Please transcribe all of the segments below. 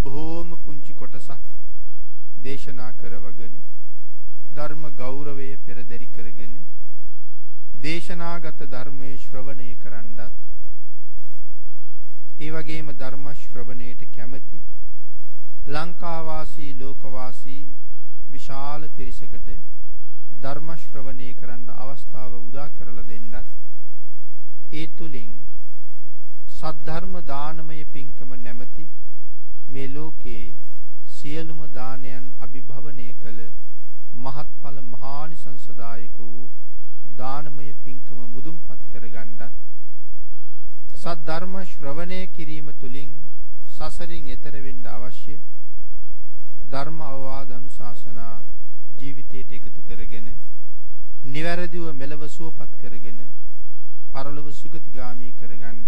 බොහෝම පුංචි කොටසක් දේශනා කරවගෙන ධර්ම ගෞරවය පෙරදරි කරගෙන දේශනාගත ධර්මයේ ශ්‍රවණය කරන්නත් ඒ වගේම ධර්ම ශ්‍රවණයට කැමති ලංකාවාසී ලෝකවාසී විශාල පිරිසකට ධර්ම ශ්‍රවණය කරන්න අවස්ථාව උදා කරලා දෙන්නත් ඒ තුලින් සද්ධර්ම දානමය පින්කම නැමැති මේ ලෝකයේ සියලුම දානයන් අභිභවනය කළ මහත්ඵල මහානිසංසදායක වූ දානමය පින්කම මුදුන්පත් කරගන්නත් සද්ධර්ම ශ්‍රවණය කිරීම තුලින් සසරින් එතර වෙන්න අවශ්‍ය ධර්ම අවවාද අනුශාසනා ජීවිතයට එකතු කරගෙන නිවැරදිව මෙලව සුවපත් කරගෙන පරලොව සුගතිගාමි කරගන්න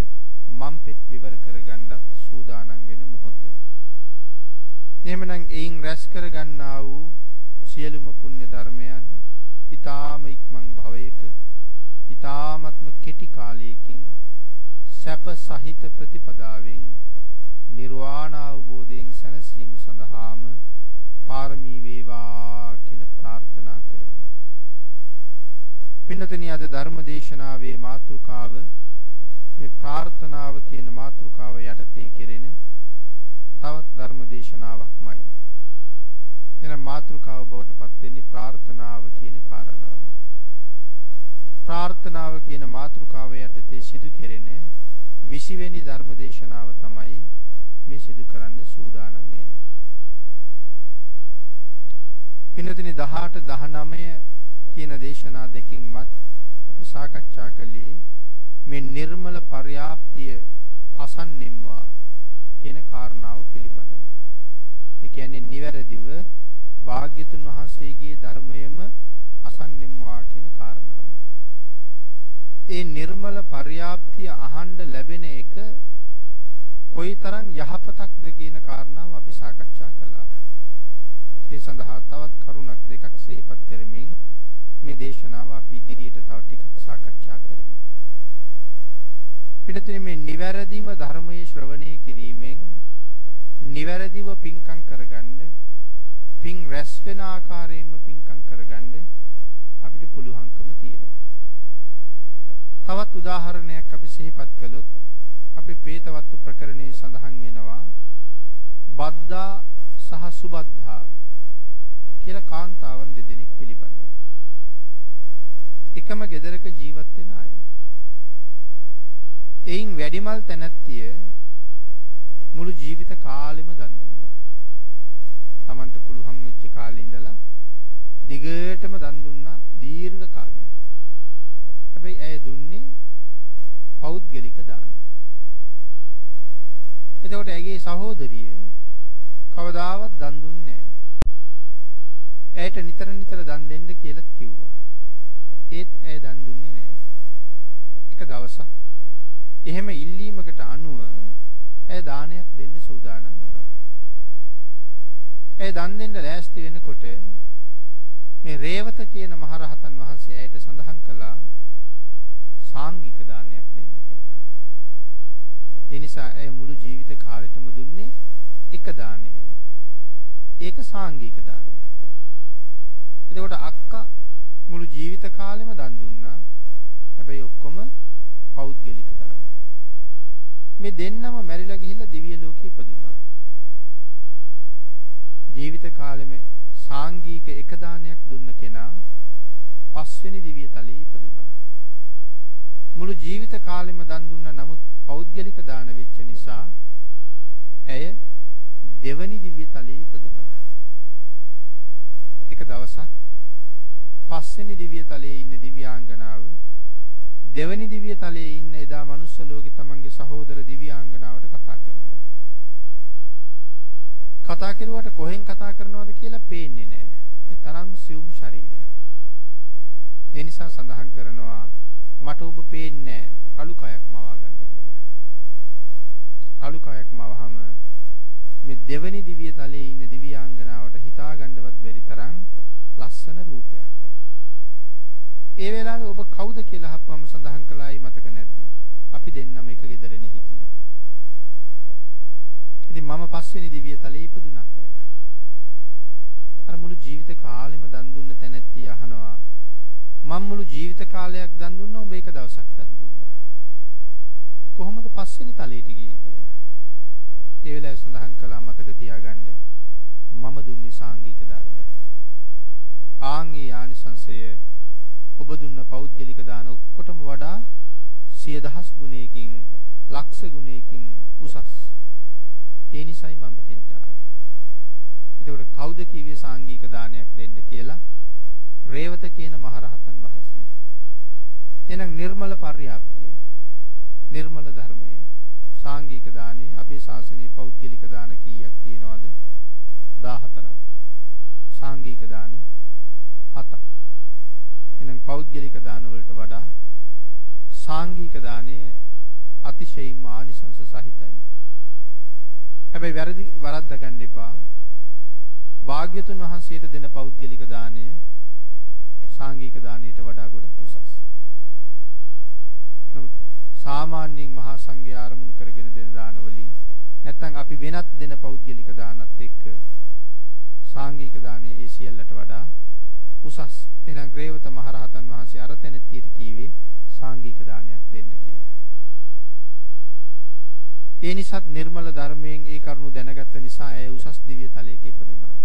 මම් පෙත් විවර කරගන්නත් සූදානම් වෙන මොහොත. එහෙමනම් එයින් රැස් කරගන්නා වූ සියලුම පුණ්‍ය ධර්මයන් ඊ타ම ඉක්මන් භවයක ඊ타මත්ම කෙටි කාලයකින් සැප සහිත ප්‍රතිපදාවෙන් නිර්වාණ අවබෝධයෙන් සැනසීම සඳහාම පාරමී වේවා කියලා ප්‍රාර්ථනා කරමු. පින්නතනි අද ධර්ම දේශනාවේ මාතෘකාව මේ ප්‍රාර්ථනාව කියන මාතෘකාව යටතේ කෙරෙන තවත් ධර්ම දේශනාවක්මයි. එන මාතෘකාව බවට පත් වෙන්නේ ප්‍රාර්ථනාව කියන කාරණාව. ප්‍රාර්ථනාව කියන මාතෘකාව යටතේ සිදු කෙරෙන 20 වෙනි ධර්ම දේශනාව තමයි මේ සිදු කරන්න සූදානම් වෙන්නේ. පින්නතිනි 18 19 කියන දේශනා දෙකින්මත් අපි සාකච්ඡා කළේ මේ නිර්මල පර්යාප්තිය අසන්නෙම්වා කියන කාරණාව පිළිබඳව. ඒ කියන්නේ නිවැරදිව භාග්‍යතුන් වහන්සේගේ ධර්මයම අසන්නෙම්වා කියන කාරණාව. ඒ නිර්මල පර්යාප්තිය අහන්න ලැබෙන එක කොයිතරම් යහපතක්ද කියන කාරණාව අපි සාකච්ඡා කළා. ඒ සඳහා තවත් කරුණක් දෙකක් සිහිපත් කරමින් මේ දේශනාව අපි ඉදිරියට තව ටිකක් සාකච්ඡා කරමු. පිටතින් මේ නිවැරදිම ධර්මයේ ශ්‍රවණය කිරීමෙන් නිවැරදිව පින්කම් කරගන්න පින් රැස් වෙන ආකාරයෙන්ම පින්කම් කරගන්න අපිට පුළුවන්කම තියෙනවා. තවත් උදාහරණයක් අපි සිහිපත් කළොත් අපේ පේතවත්තු ප්‍රකරණයේ සඳහන් වෙනවා බද්දා සහ සුබද්දා කියලා කාන්තාවන් දෙදෙනෙක් පිළිබඳව. එකම ගෙදරක ජීවත් වෙන අය. එයින් වැඩිමල් තැනැත්තිය මුළු ජීවිත කාලෙම දන් දුන්නා. Tamanට පුළුවන් වෙච්ච කාලේ ඉඳලා දිගටම දන් දුන්නා දීර්ඝ කාලයක්. හැබැයි ඇය දුන්නේ පෞද්ගලික දාන. එතකොට ඇගේ සහෝදරිය කවදාවත් දන් දුන්නේ නැහැ. ඇයට නිතර නිතර දන් දෙන්න කියලා කිව්වා. ඒත් ඇය දන් දුන්නේ නැහැ. එක දවසක් එහෙම ඉල්ලීමකට අනුව ඇය දානයක් දෙන්න සූදානම් වුණා. ඇය දන් දෙන්න ලෑස්ති වෙනකොට මේ රේවත කියන මහරහතන් වහන්සේ ඇයට සඳහන් කළා සාංගික දානයක් දෙන්න කියලා. ඒ නිසා ඇය මුළු ජීවිත කාලෙටම දුන්නේ එක දානයයි. ඒක සාංගික දානයක්. එතකොට අක්කා මුළු ජීවිත කාලෙම දන් දුන්නා. හැබැයි ඔක්කොම පෞද්ගලික දාන. මේ දෙන්නම මැරිලා ගිහිල්ලා දිව්‍ය ලෝකෙ ඉපදුනා. ජීවිත කාලෙම සාංගික එක දානයක් දුන්න කෙනා පස්වෙනි දිව්‍ය තලයේ ඉපදුනා. මුළු ජීවිත කාලෙම දන් දුන්නා නමුත් පෞද්ගලික දාන වෙච්ච නිසා ඇය දෙවනි දිව්‍ය තලයේ ඉපදුනා. එක දවසක් පස්වෙනි දිව්‍ය තලයේ ඉන්න දිව්‍යාංගනාව දෙවනි දිව්‍ය තලයේ ඉන්න එදා මනුස්ස ලෝකේ තමන්ගේ සහෝදර දිව්‍යාංගනාවට කතා කරනවා. කතා කරුවාට කොහෙන් කතා කරනවද කියලා පේන්නේ නැහැ. ඒ තරම් සියුම් ශරීරයක්. ඒ නිසා සඳහන් කරනවා මට ඔබ පේන්නේ කළු කයක් මවා ගන්න කියලා. කළු කයක් මවහම මේ දෙවනි දිව්‍ය තලයේ ඉන්න දිව්‍යාංගනාවට හිතා ගන්නවත් බැරි තරම් ලස්සන රූපයක්. ඒ වෙලාවේ ඔබ කවුද කියලා අහපුවම සඳහන් කළායි මතක නැද්ද? අපි දෙන්නම එක ගෙදරනේ හිටියේ. ඉතින් මම පස්වෙනි දිව්‍ය තලයේ ඉපදුනා කියලා. අර මුළු ජීවිත කාලෙම දන් දුන්න තැනැත්තිය අහනවා මම මුළු ජීවිත කාලයක් දන් දුන්නා ඔබ එක දවසක් දන් දුන්නා. කොහොමද පස්වෙනි තලයට ගියේ කියලා. ඒ වෙලාවේ සඳහන් කළා මතක තියාගන්න මම දුන්නේ සාංගික දානයක්. ආන්ගේ ආනිසංසය ඔබ දුන්න පෞද්ගලික දාන ඔක්කොටම වඩා සිය දහස් ගුණයකින් ලක්ෂ ගුණයකින් උසස්. ඒ නිසයි මම මෙතෙන්ට ආවේ. එතකොට කවුද කිව්වේ සාංගික දානයක් දෙන්න කියලා? රේවත කියන මහරහතන් වහන්සේ. එහෙනම් නිර්මල පර්යාප්තිය. නිර්මල ධර්මය. සාංගික දානේ අපේ ශාසනයේ පෞද්ගලික දාන කීයක් තියෙනවද? 14ක්. සාංගික දාන 7ක්. එහෙනම් පෞද්ගලික දාන වලට වඩා සාංගික දානය අතිශයින්ම ආනිසංස සහිතයි. හැබැයි වැරදි වරද්දා ගන්න එපා. භාග්‍යතුන් වහන්සේට දෙන පෞද්ගලික දාණය සාංගික දාණයට වඩා ගොඩක් උසස්. නමුත් සාමාන්‍යයෙන් මහා සංඝයා ආරමුණු කරගෙන දෙන දාන වලින් නැත්නම් අපි වෙනත් දෙන පෞද්ගලික දානත් එක්ක සාංගික දානයේ ඒ සියල්ලට වඩා උසස්. එහෙනම් ග්‍රේවත මහරහතන් වහන්සේ අර තැනතියට කීවේ සාංගික දානයක් දෙන්න කියලා. ඒ නිසාත් නිර්මල ධර්මයෙන් ඒ කරුණු දැනගත්ත නිසා ඇය උසස් දිව්‍ය තලයක ඉපදුනා.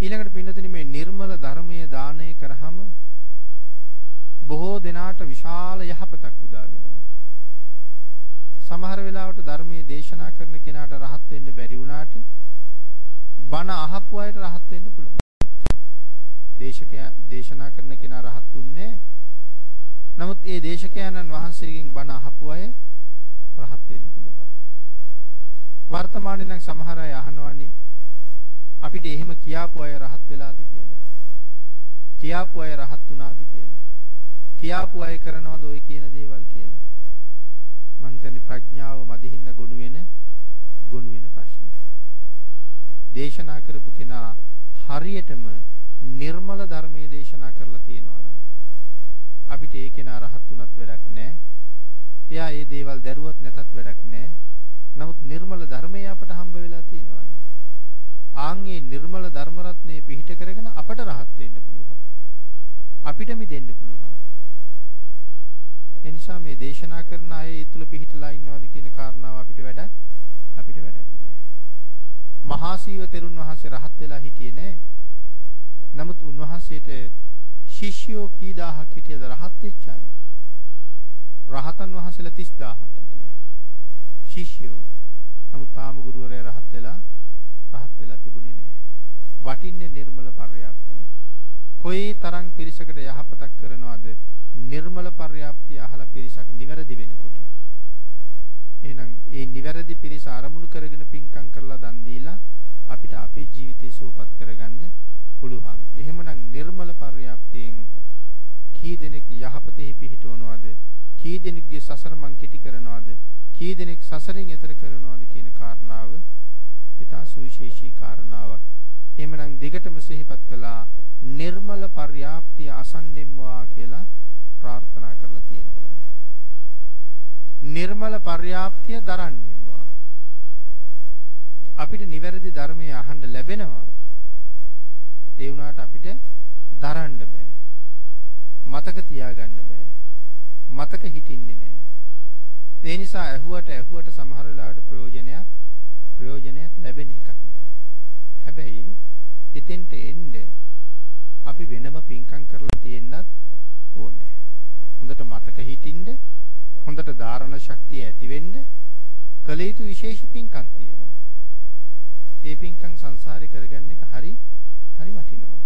ඊළඟට පින්නතුනි මේ නිර්මල ධර්මයේ දානය කරාම බොහෝ දෙනාට විශාල යහපතක් උදා වෙනවා. සමහර වෙලාවට ධර්මයේ දේශනා කරන කෙනාට රහත් වෙන්න බැරි වුණාට බණ අහපු අයට රහත් වෙන්න පුළුවන්. දේශකයා දේශනා කරන කෙනා රහත් උන්නේ නමුත් ඒ දේශකයන්න් වහන්සේගෙන් බණ අහපු අය රහත් වෙන්න පුළුවන්. වර්තමානයේ නම් සමහර අය අහනවනේ අපිට එහෙම කියාපු අය රහත් වෙලාද කියලා. කියාපු අය රහත් වුණාද කියලා. කියාපු අය කරනවද ওই කියන දේවල් කියලා. මං හිතන්නේ ප්‍රඥාව මදිහින්න ගොනු වෙන ගොනු වෙන ප්‍රශ්න. දේශනා කරපු කෙනා හරියටම නිර්මල ධර්මයේ දේශනා කරලා තියෙනවා නම් අපිට ඒ කෙනා රහත් උනත් වැඩක් නැහැ. එයා ඒ දේවල් දැරුවත් නැතත් වැඩක් නැහැ. නමුත් නිර්මල ධර්මය අපට හම්බ වෙලා තියෙනවානේ. ආන්ගේ නිර්මල ධර්ම රත්නයේ පිහිට කරගෙන අපට රහත් වෙන්න පුළුවන්. අපිට මිදෙන්න පුළුවන්. එනිසා මේ දේශනා කරන අය ඒ තුල පිහිටලා ඉන්නවාද කියන කාරණාව අපිට වැඩක් අපිට වැඩක් නෑ. මහා සීව තෙරුන් වහන්සේ රහත් වෙලා හිටියේ නෑ. නමුත් උන්වහන්සේට ශිෂ්‍යෝ කී දහහක් හිටියද රහත් වෙච්ච අය? රහතන් වහන්සේලා 30000ක් හිටියා. ශිෂ්‍යෝ. නමුත් තාම ගුරුවරයා රහත් වෙලා රහත් වෙලා තිබුණේ නැහැ. වටින්නේ නිර්මල පර්යාප්තිය. කොයි තරම් පිරිසකට යහපතක් කරනවද නිර්මල පර්යාප්තිය අහලා පිරිසක් නිවැරදි වෙනකොට. එහෙනම් ඒ නිවැරදි පිරිස අරමුණු කරගෙන පින්කම් කරලා දන් දීලා අපිට අපේ ජීවිතේ සුවපත් කරගන්න පුළුවන්. එහෙමනම් නිර්මල පර්යාප්තියෙන් කී දෙනෙක් යහපතෙහි පිහිටවනවද? කී දෙනෙක්ගේ සසර මං කෙටි කරනවද? කී දෙනෙක් සසරින් එතර කරනවද කියන කාරණාව ඉතා සුවිශේෂී කාරණාවක්. එහෙමනම් දිගටම සිහිපත් කළා නිර්මල පර්යාප්තිය අසන්නෙම්වා කියලා ප්‍රාර්ථනා කරලා තියෙනවා. නිර්මල පර්යාප්තිය දරන්නෙම්වා. අපිට නිවැරදි ධර්මය අහන්න ලැබෙනවා. ඒ වුණාට අපිට දරන්න බෑ. මතක තියාගන්න බෑ. මතක හිටින්නේ නෑ. ඒ නිසා ඇහුවට ඇහුවට සමහර වෙලාවට ප්‍රයෝජනයක් ප්‍රයෝජනයක් ලැබෙන එකක් නෑ. හැබැයි එතෙන්ට එන්න අපි වෙනම පින්කම් කරලා තියෙන්නත් ඕනේ. හොඳට මතක හිටින්න, හොඳට ධාරණ ශක්තිය ඇති වෙන්න කල යුතු විශේෂ පින්කම් තියෙනවා. ඒ පින්කම් සංසාරේ කරගන්න එක හරි හරි වටිනවා.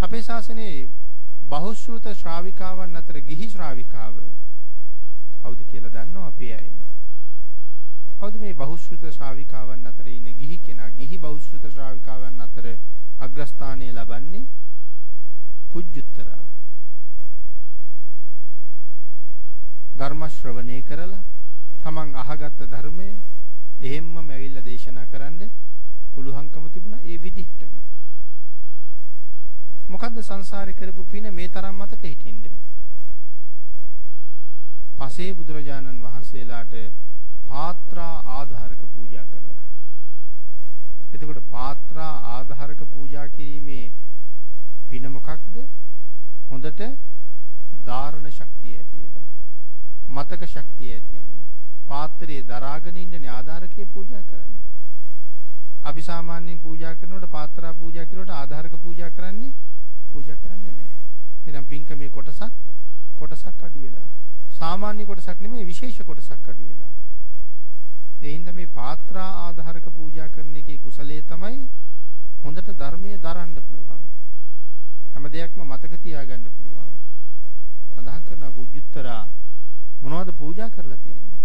අපේ ශාසනයේ බහුශ්‍රූත ශ්‍රාවිකාවන් අතර ගිහි ශ්‍රාවිකාව කවුද කියලා දන්නව අපි අය? කවුද මේ බහුශ්‍රූත ශ්‍රාවිකාවන් අතර ඉන්න ගිහි කෙනා? ගිහි බහුශ්‍රූත ශ්‍රාවිකාවන් අතර අග්‍රස්ථානය ලබන්නේ කුජ්ජුත්තරා. ධර්ම ශ්‍රවණය කරලා තමන් අහගත්ත ධර්මය එහෙම්මම ඇවිල්ලා දේශනා කරන්න පුළුවන්කම තිබුණා ඒ විදිහටම. මොකද්ද සංසාරේ කරපු පින මේ තරම් මතක හිටින්ද? පසේ බුදුරජාණන් වහන්සේලාට පාත්‍රා ආධාරක පූජා කරලා. එතකොට පාත්‍රා ආධාරක පූජා කිරීමේ පින මොකක්ද? හොඳට ධාරණ ශක්තිය ඇති වෙනවා. මතක ශක්තිය ඇති වෙනවා. පාත්‍රයේ දරාගෙන ඉන්න ආධාරකයේ පූජා කරන්නේ. අපි සාමාන්‍යයෙන් පූජා කරනකොට පාත්‍රා පූජා කරනකොට ආධාරක පූජා කරන්නේ පූජා කරන්නේ නැහැ. එහෙනම් පින්කමේ කොටසක් කොටසක් අඩු වෙලා. සාමාන්‍ය කොටසක් නෙමෙයි විශේෂ කොටසක් අඩු වෙලා. ඒ හින්දා මේ පාත්‍රා ආධාරක පූජා කරන එකේ කුසලයේ තමයි හොඳට ධර්මයේ දරන්න පුළුවන්. හැම දෙයක්ම මතක තියාගන්න පුළුවන්. සඳහන් කරන කුජුත්තරා මොනවද පූජා කරලා තියෙන්නේ?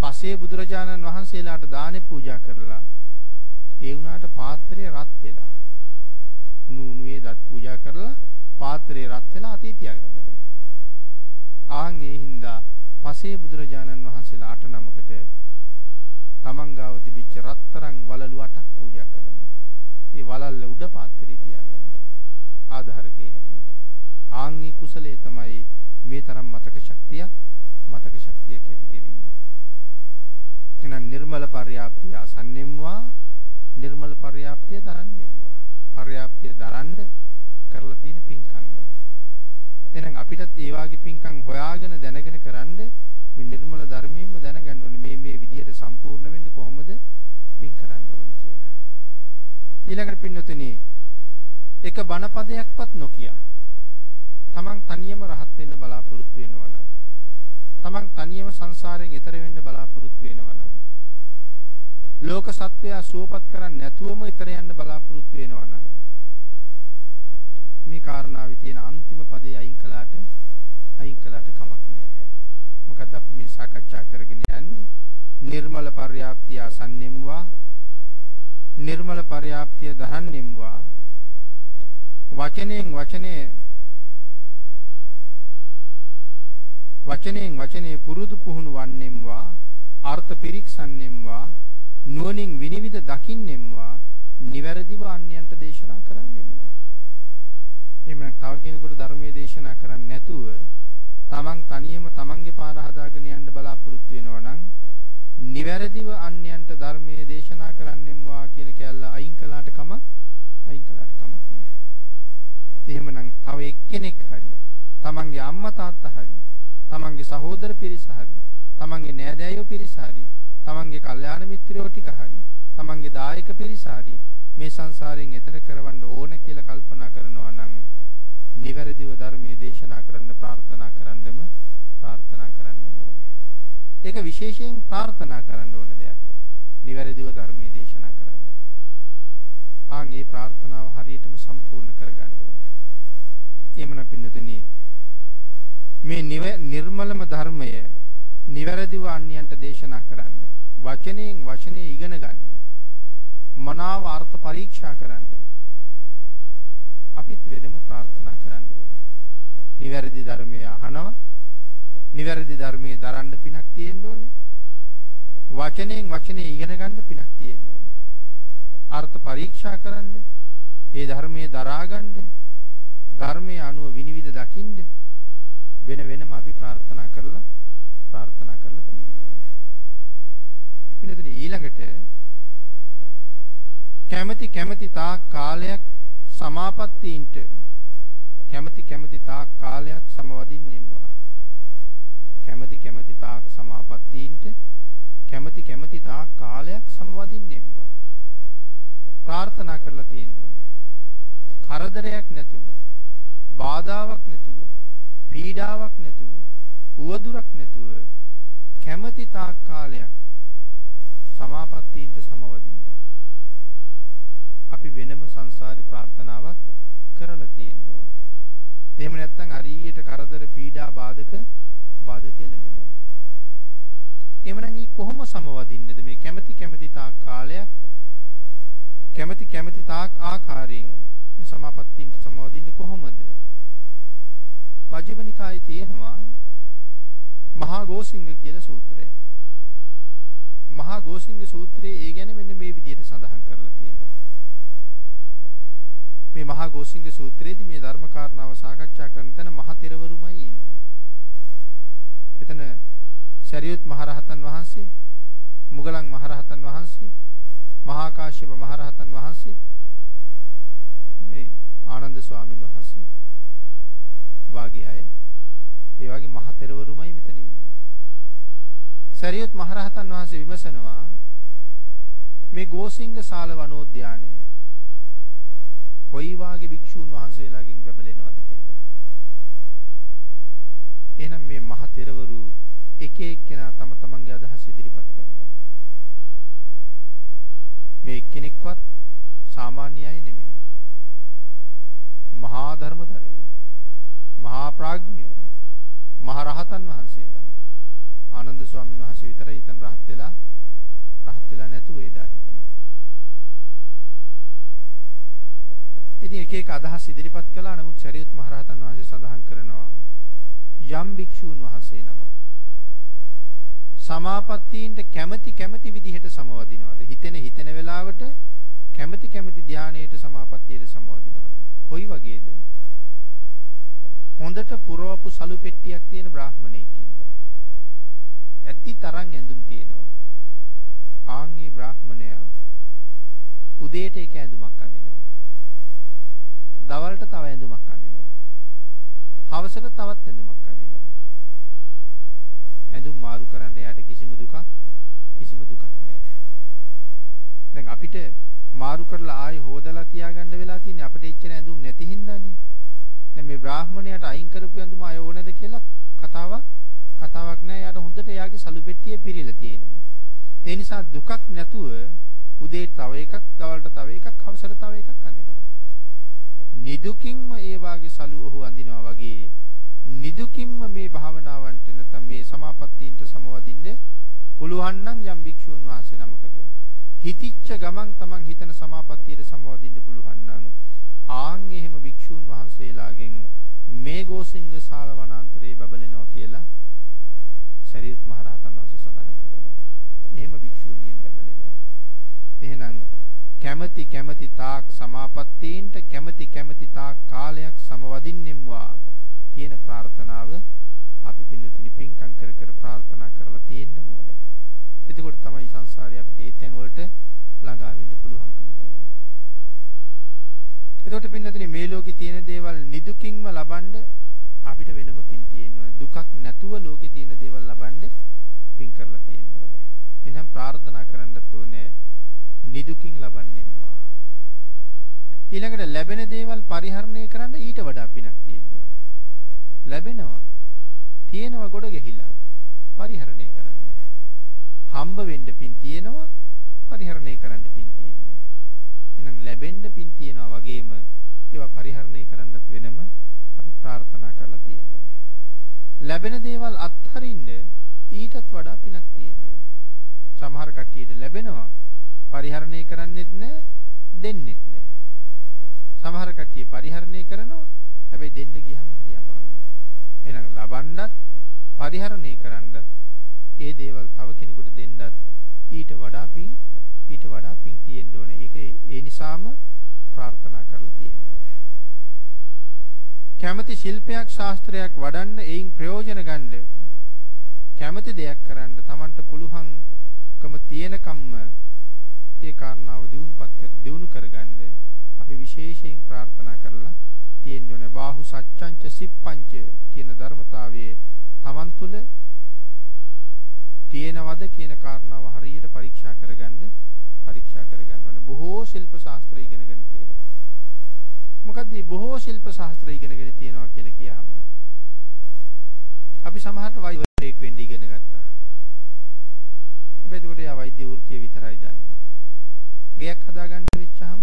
පසේ බුදුරජාණන් වහන්සේලාට දානේ පූජා කරලා ඒ වුණාට පාත්‍රය රත් වෙලා. උණු උණුවේ දත් පූජා කරලා පාත්‍රය රත් වෙලා අතේ තියාගන්න බෑ. ආන් ඒ හින්දා පසේ බුදුරජාණන් වහන්සේලා අට නමකට තමන් ගාව තිබිච්ච රත්තරන් වලලු අටක් පූජා කරනවා. ඒ වලල්ල උඩ පාත්‍රේ තියාගන්න. ආධාරකයේ හැටියට. ආන්ගේ කුසලයේ තමයි මේ තරම් මතක ශක්තියක් මතක ශක්තියක් ඇති කෙරෙන්නේ. එහෙනම් නිර්මල පර්යාප්තිය අසන්නෙම්වා නිර්මල පර්යාප්තිය දරන්නෙම්වා. පර්යාප්තිය දරන්න කරලා තියෙන පින්කම් මේ. එහෙනම් අපිටත් ඒ වාගේ පින්කම් හොයාගෙන දැනගෙන කරන්න මේ නිර්මල ධර්මයෙන්ම දැනගන්න ඕනේ මේ මේ විදියට සම්පූර්ණ වෙන්න කොහොමද පින් කරන්න ඕනේ කියලා. ඊළඟට පින්නතුනි එක බණපදයක්වත් නොකිය. තමන් තනියම රහත් වෙන්න බලාපොරොත්තු වෙනවා නම් තමන් තනියම සංසාරයෙන් එතර වෙන්න බලාපොරොත්තු වෙනවා නම් ලෝක සත්වයා සුවපත් කරන්නේ නැතුවම ඊතර යන්න බලාපොරොත්තු වෙනවා නම් මේ කාරණාවේ තියෙන අන්තිම පදේ අයින් කළාට අයින් කළාට කමක් නැහැ. මොකද අපි මේ සාකච්ඡා කරගෙන යන්නේ නිර්මල පර්යාප්තිය අසන්නෙම්වා නිර්මල පර්යාප්තිය දහන්නෙම්වා වචනෙන් වචනේ වචනෙන් වචනේ පුරුදු පුහුණු වන්නෙම්වා අර්ථ පිරික්සන්නෙම්වා නුවණින් විනිවිද දකින්නෙම්වා නිවැරදිව අන්‍යයන්ට දේශනා කරන්නෙම්වා එහෙනම් තව කෙනෙකුට ධර්මයේ දේශනා කරන්නේ නැතුව තමන් තනියම තමන්ගේ පාර හදාගෙන යන්න බලාපොරොත්තු වෙනවා නම් නිවැරදිව අන්‍යයන්ට ධර්මයේ දේශනා කරන්නෙම්වා කියන කැල්ල අයින් කළාට කමක් අයින් කළාට කමක් නැහැ. එහෙමනම් තව එක්කෙනෙක් හරි තමන්ගේ අම්මා තාත්තා හරි තමන්ගේ සහෝදර පිරිස හරි තමන්ගේ නෑදෑයෝ පිරිස හරි තමන්ගේ කල්යාණ මිත්‍රයෝ ටික හරි තමන්ගේ දායක පිරිස හරි මේ සංසාරයෙන් එතර කරවන්න ඕන කියලා කල්පනා කරනවා නම් නිවැරදිව ධර්මයේ දේශනා කරන්න ප්‍රාර්ථනා කරන්නම ප්‍රාර්ථනා කරන්න ඕනේ. ඒක විශේෂයෙන් ප්‍රාර්ථනා කරන්න ඕන දෙයක්. නිවැරදිව ධර්මයේ දේශනා කරන්න. ආන් මේ ප්‍රාර්ථනාව හරියටම සම්පූර්ණ කරගන්න ඕනේ. එහෙමනම් පින්නතුනි මේ නිර්මලම ධර්මය නිවැරදිව අන්‍යයන්ට දේශනා කරන්න. වචනයෙන් වචනේ ඉගෙන ගන්න. මනාව අර්ථ පරීක්ෂා කරන්න. අපිත් වෙනම ප්‍රාර්ථනා කරන්න ඕනේ. නිවැරදි ධර්මය අහනවා. නිවැරදි ධර්මයේ දරන්න පිනක් තියෙන්න ඕනේ. වචනයෙන් වචනේ ඉගෙන ගන්න පිනක් තියෙන්න ඕනේ. අර්ථ පරීක්ෂා කරන්න, ඒ ධර්මයේ දරා ගන්න, ධර්මයේ අනුව විනිවිද දකින්න වෙන වෙනම අපි ප්‍රාර්ථනා කරලා ප්‍රාර්ථනා කරලා තියෙන්න. ඕනේ. ඊළඟට ඊළඟට කැමැති කැමැති තාක් කාලයක් සමාපත්තීන්ට කැමැති කැමැති තාක් කාලයක් සමවදින්නෙම්වා. කැමැති කැමැති තාක් සමාපත්තීන්ට කැමැති කැමැති තාක් කාලයක් සමවදින්නෙම්වා. ප්‍රාර්ථනා කරලා තියෙන්න. ඕනේ කරදරයක් නැතුව බාධාවක් නැතුව පීඩාවක් නැතුව උවදුරක් නැතුව කැමැති තාක් කාලයක් සමාපත්තීන්ට සමවදින්න අපි වෙනම සංසාරේ ප්‍රාර්ථනාවක් කරලා තියෙන්න ඕනේ. එහෙම නැත්නම් හරියට කරදර පීඩා බාධක බාධක ලැබෙනවා. එhmenan මේ කොහොම සමවදින්නද මේ කැමැති කැමැති තාක් කාලයක් කැමැති කැමැති තාක් ආකාරයෙන් මේ සමාපත්තියට සමවදින්නේ කොහොමද? වජිවනිකායේ තියෙනවා මහා ගෝසිංග කියලා සූත්‍රයක්. මහා ගෝසිංග සූත්‍රයේ ඒ ගැන මෙන්න මේ විදිහට සඳහන් කරලා තියෙනවා. මේ මහා ගෝසිංග සූත්‍රයේදී මේ ධර්ම කාරණාව සාකච්ඡා කරන තැන මහ තෙරවරුමයි ඉන්නේ. එතන සරියුත් මහරහතන් වහන්සේ, මුගලන් මහරහතන් වහන්සේ, මහා කාශ්‍යප මහරහතන් වහන්සේ මේ ආනන්ද ස්වාමීන් වහන්සේ වාගේ අය ඒ වගේ මහ තෙරවරුමයි මෙතන ඉන්නේ. සරියුත් මහරහතන් වහන්සේ විමසනවා මේ ගෝසිංග සාල වනෝද්‍යානය කොයි වාගේ භික්ෂූන් වහන්සේලාගෙන් බබලෙනවද කියලා. එහෙනම් මේ මහ තෙරවරු එක එක්කෙනා තම තමන්ගේ අදහස් ඉදිරිපත් කරනවා. මේ එක්කෙනෙක්වත් සාමාන්‍ය අය නෙමෙයි. මහා ධර්මදරයෝ. මහා ප්‍රඥයෝ. මහා රහතන් වහන්සේලා. ආනන්ද ස්වාමීන් වහන්සේ විතරයි ඊතන රහත් වෙලා රහත් වෙලා නැතුව එදා හිටියේ. ඉතින් එක එක අදහස් ඉදිරිපත් කළා නමුත් සරියුත් මහ රහතන් වහන්සේ සඳහන් කරනවා යම් භික්ෂූන් වහන්සේ නම සමාපත්තීන්ට කැමැති කැමැති විදිහට සමවදිනවද හිතෙන හිතෙන වෙලාවට කැමැති කැමැති ධානයේට සමාපත්තියට සමවදිනවද කොයි වගේද හොඳට පුරවපු සලු පෙට්ටියක් තියෙන බ්‍රාහ්මණයෙක් ඉන්නවා ඇති තරම් ඇඳුම් තියෙනවා ආන්ගේ බ්‍රාහ්මණයා උදේට එක ඇඳුමක් අඳිනවා දවල්ට තව ඇඳුමක් අඳිනවා හවසට තවත් ඇඳුමක් අඳිනවා. ඇඳුම් මාරු කරන්න එයාට කිසිම දුකක් කිසිම දුකක් නැහැ. දැන් අපිට මාරු කරලා ආයෙ හොදලා තියාගන්න වෙලා තියෙන්නේ අපිට එච්චර ඇඳුම් නැති හින්දානේ. දැන් මේ බ්‍රාහ්මණයාට අයින් කරපු ඇඳුම අය ඕනද කියලා කතාවක් කතාවක් නැහැ. එයාට හොඳට එයාගේ සලු පෙට්ටියේ පිරීලා තියෙන්නේ. ඒ නිසා දුකක් නැතුව උදේ තව එකක්, දවල්ට තව එකක්, හවසට තව එකක් අඳිනවා. නිදුකින්ම ඒ වාගේ සලු ඔහු අඳිනවා වගේ නිදුකින්ම මේ භාවනාවන්ට නැත්නම් මේ සමාපත්තීන්ට සමවදින්න පුළුවන් නම් යම් භික්ෂුන් වහන්සේ නමකට හිතිච්ච ගමන් තමන් හිතන සමාපත්තියට සමවදින්න පුළුවන් නම් ආන් එහෙම භික්ෂුන් වහන්සේලාගෙන් මේ ගෝසිංග ශාල වනාන්තරයේ බබලෙනවා කියලා සරියුත් මහ රහතන් වහන්සේ සඳහන් කරනවා. එහෙම භික්ෂුන්ගෙන් බබලෙනවා. එහෙනම් කැමැති කැමැති තාක් සමාපත්තීන්ට කැමැති කැමැති තාක් කාලයක් සමවදින්නෙම්වා කියන ප්‍රාර්ථනාව අපි පින්නතුනි පින්කම් කර කර ප්‍රාර්ථනා කරලා තියෙන්න ඕනේ. එතකොට තමයි සංසාරේ අපිට ඒ තැන් වලට ළඟා වෙන්න පුළුවන්කම තියෙන්නේ. එතකොට පින්නතුනි මේ ලෝකේ තියෙන දේවල් නිදුකින්ම ලබන්න අපිට වෙනම පින් තියෙන්න ඕනේ. දුකක් නැතුව ලෝකේ තියෙන දේවල් ලබන්න පින් කරලා තියෙන්න ඕනේ. එහෙනම් ප්‍රාර්ථනා කරන්නත් ඕනේ නිදුකින් ලබන්නේම්වා. ඊළඟට ලැබෙන දේවල් පරිහරණය කරන්න ඊට වඩා පිනක් තියෙන්න ඕනේ. ලැබෙනවා. තියෙනවා ගොඩ ගැහිලා. පරිහරණය කරන්නේ. හම්බ වෙන්න පින් තියෙනවා පරිහරණය කරන්න පින් තියෙන්නේ. එහෙනම් ලැබෙන්න පින් තියෙනවා වගේම ඒවා පරිහරණය කරන්නත් වෙනම අපි ප්‍රාර්ථනා කරලා තියෙන්න ඕනේ. ලැබෙන දේවල් අත්හරින්න ඊටත් වඩා පිනක් තියෙන්න ඕනේ. සමහර කට්ටියට ලැබෙනවා පරිහරණය කරන්නෙත් නැහැ දෙන්නෙත් නැහැ. සමහර කට්ටිය පරිහරණය කරනවා හැබැයි දෙන්න ගියාම හරි අමාරුයි. එහෙනම් ලබන්නත් පරිහරණය කරන්නත් ඒ දේවල් තව කෙනෙකුට දෙන්නත් ඊට වඩා පිං ඊට වඩා පිං තියෙන්න ඕනේ. ඒක ඒ නිසාම ප්‍රාර්ථනා කරලා තියෙන්න ඕනේ. කැමැති ශිල්පයක් ශාස්ත්‍රයක් වඩන්න එයින් ප්‍රයෝජන ගන්න කැමැති දෙයක් කරන්න Tamanට පුළුවන්කම තියෙනකම්ම ඒ කාරණාව දියුණුපත් කර දියුණු කරගන්න අපි විශේෂයෙන් ප්‍රාර්ථනා කරලා තියෙන්න ඕනේ බාහු සච්ඡංච සිප්පංච කියන ධර්මතාවයේ Taman තුල තියෙනවද කියන කාරණාව හරියට පරීක්ෂා කරගන්න පරීක්ෂා කරගන්න ඕනේ බොහෝ ශිල්ප ශාස්ත්‍ර ඉගෙනගෙන තියෙනවා මොකද්ද මේ බොහෝ ශිල්ප ශාස්ත්‍ර ඉගෙනගෙන තියෙනවා කියලා කියහම අපි සමහරට වෛද්‍යවරයෙක් වෙන්න ඉගෙන ගත්තා හැබැයි එතකොට යා වෛද්‍ය වෘත්තිය විතරයි දන්නේ ගෙයක් හදාගන්න වෙච්චාම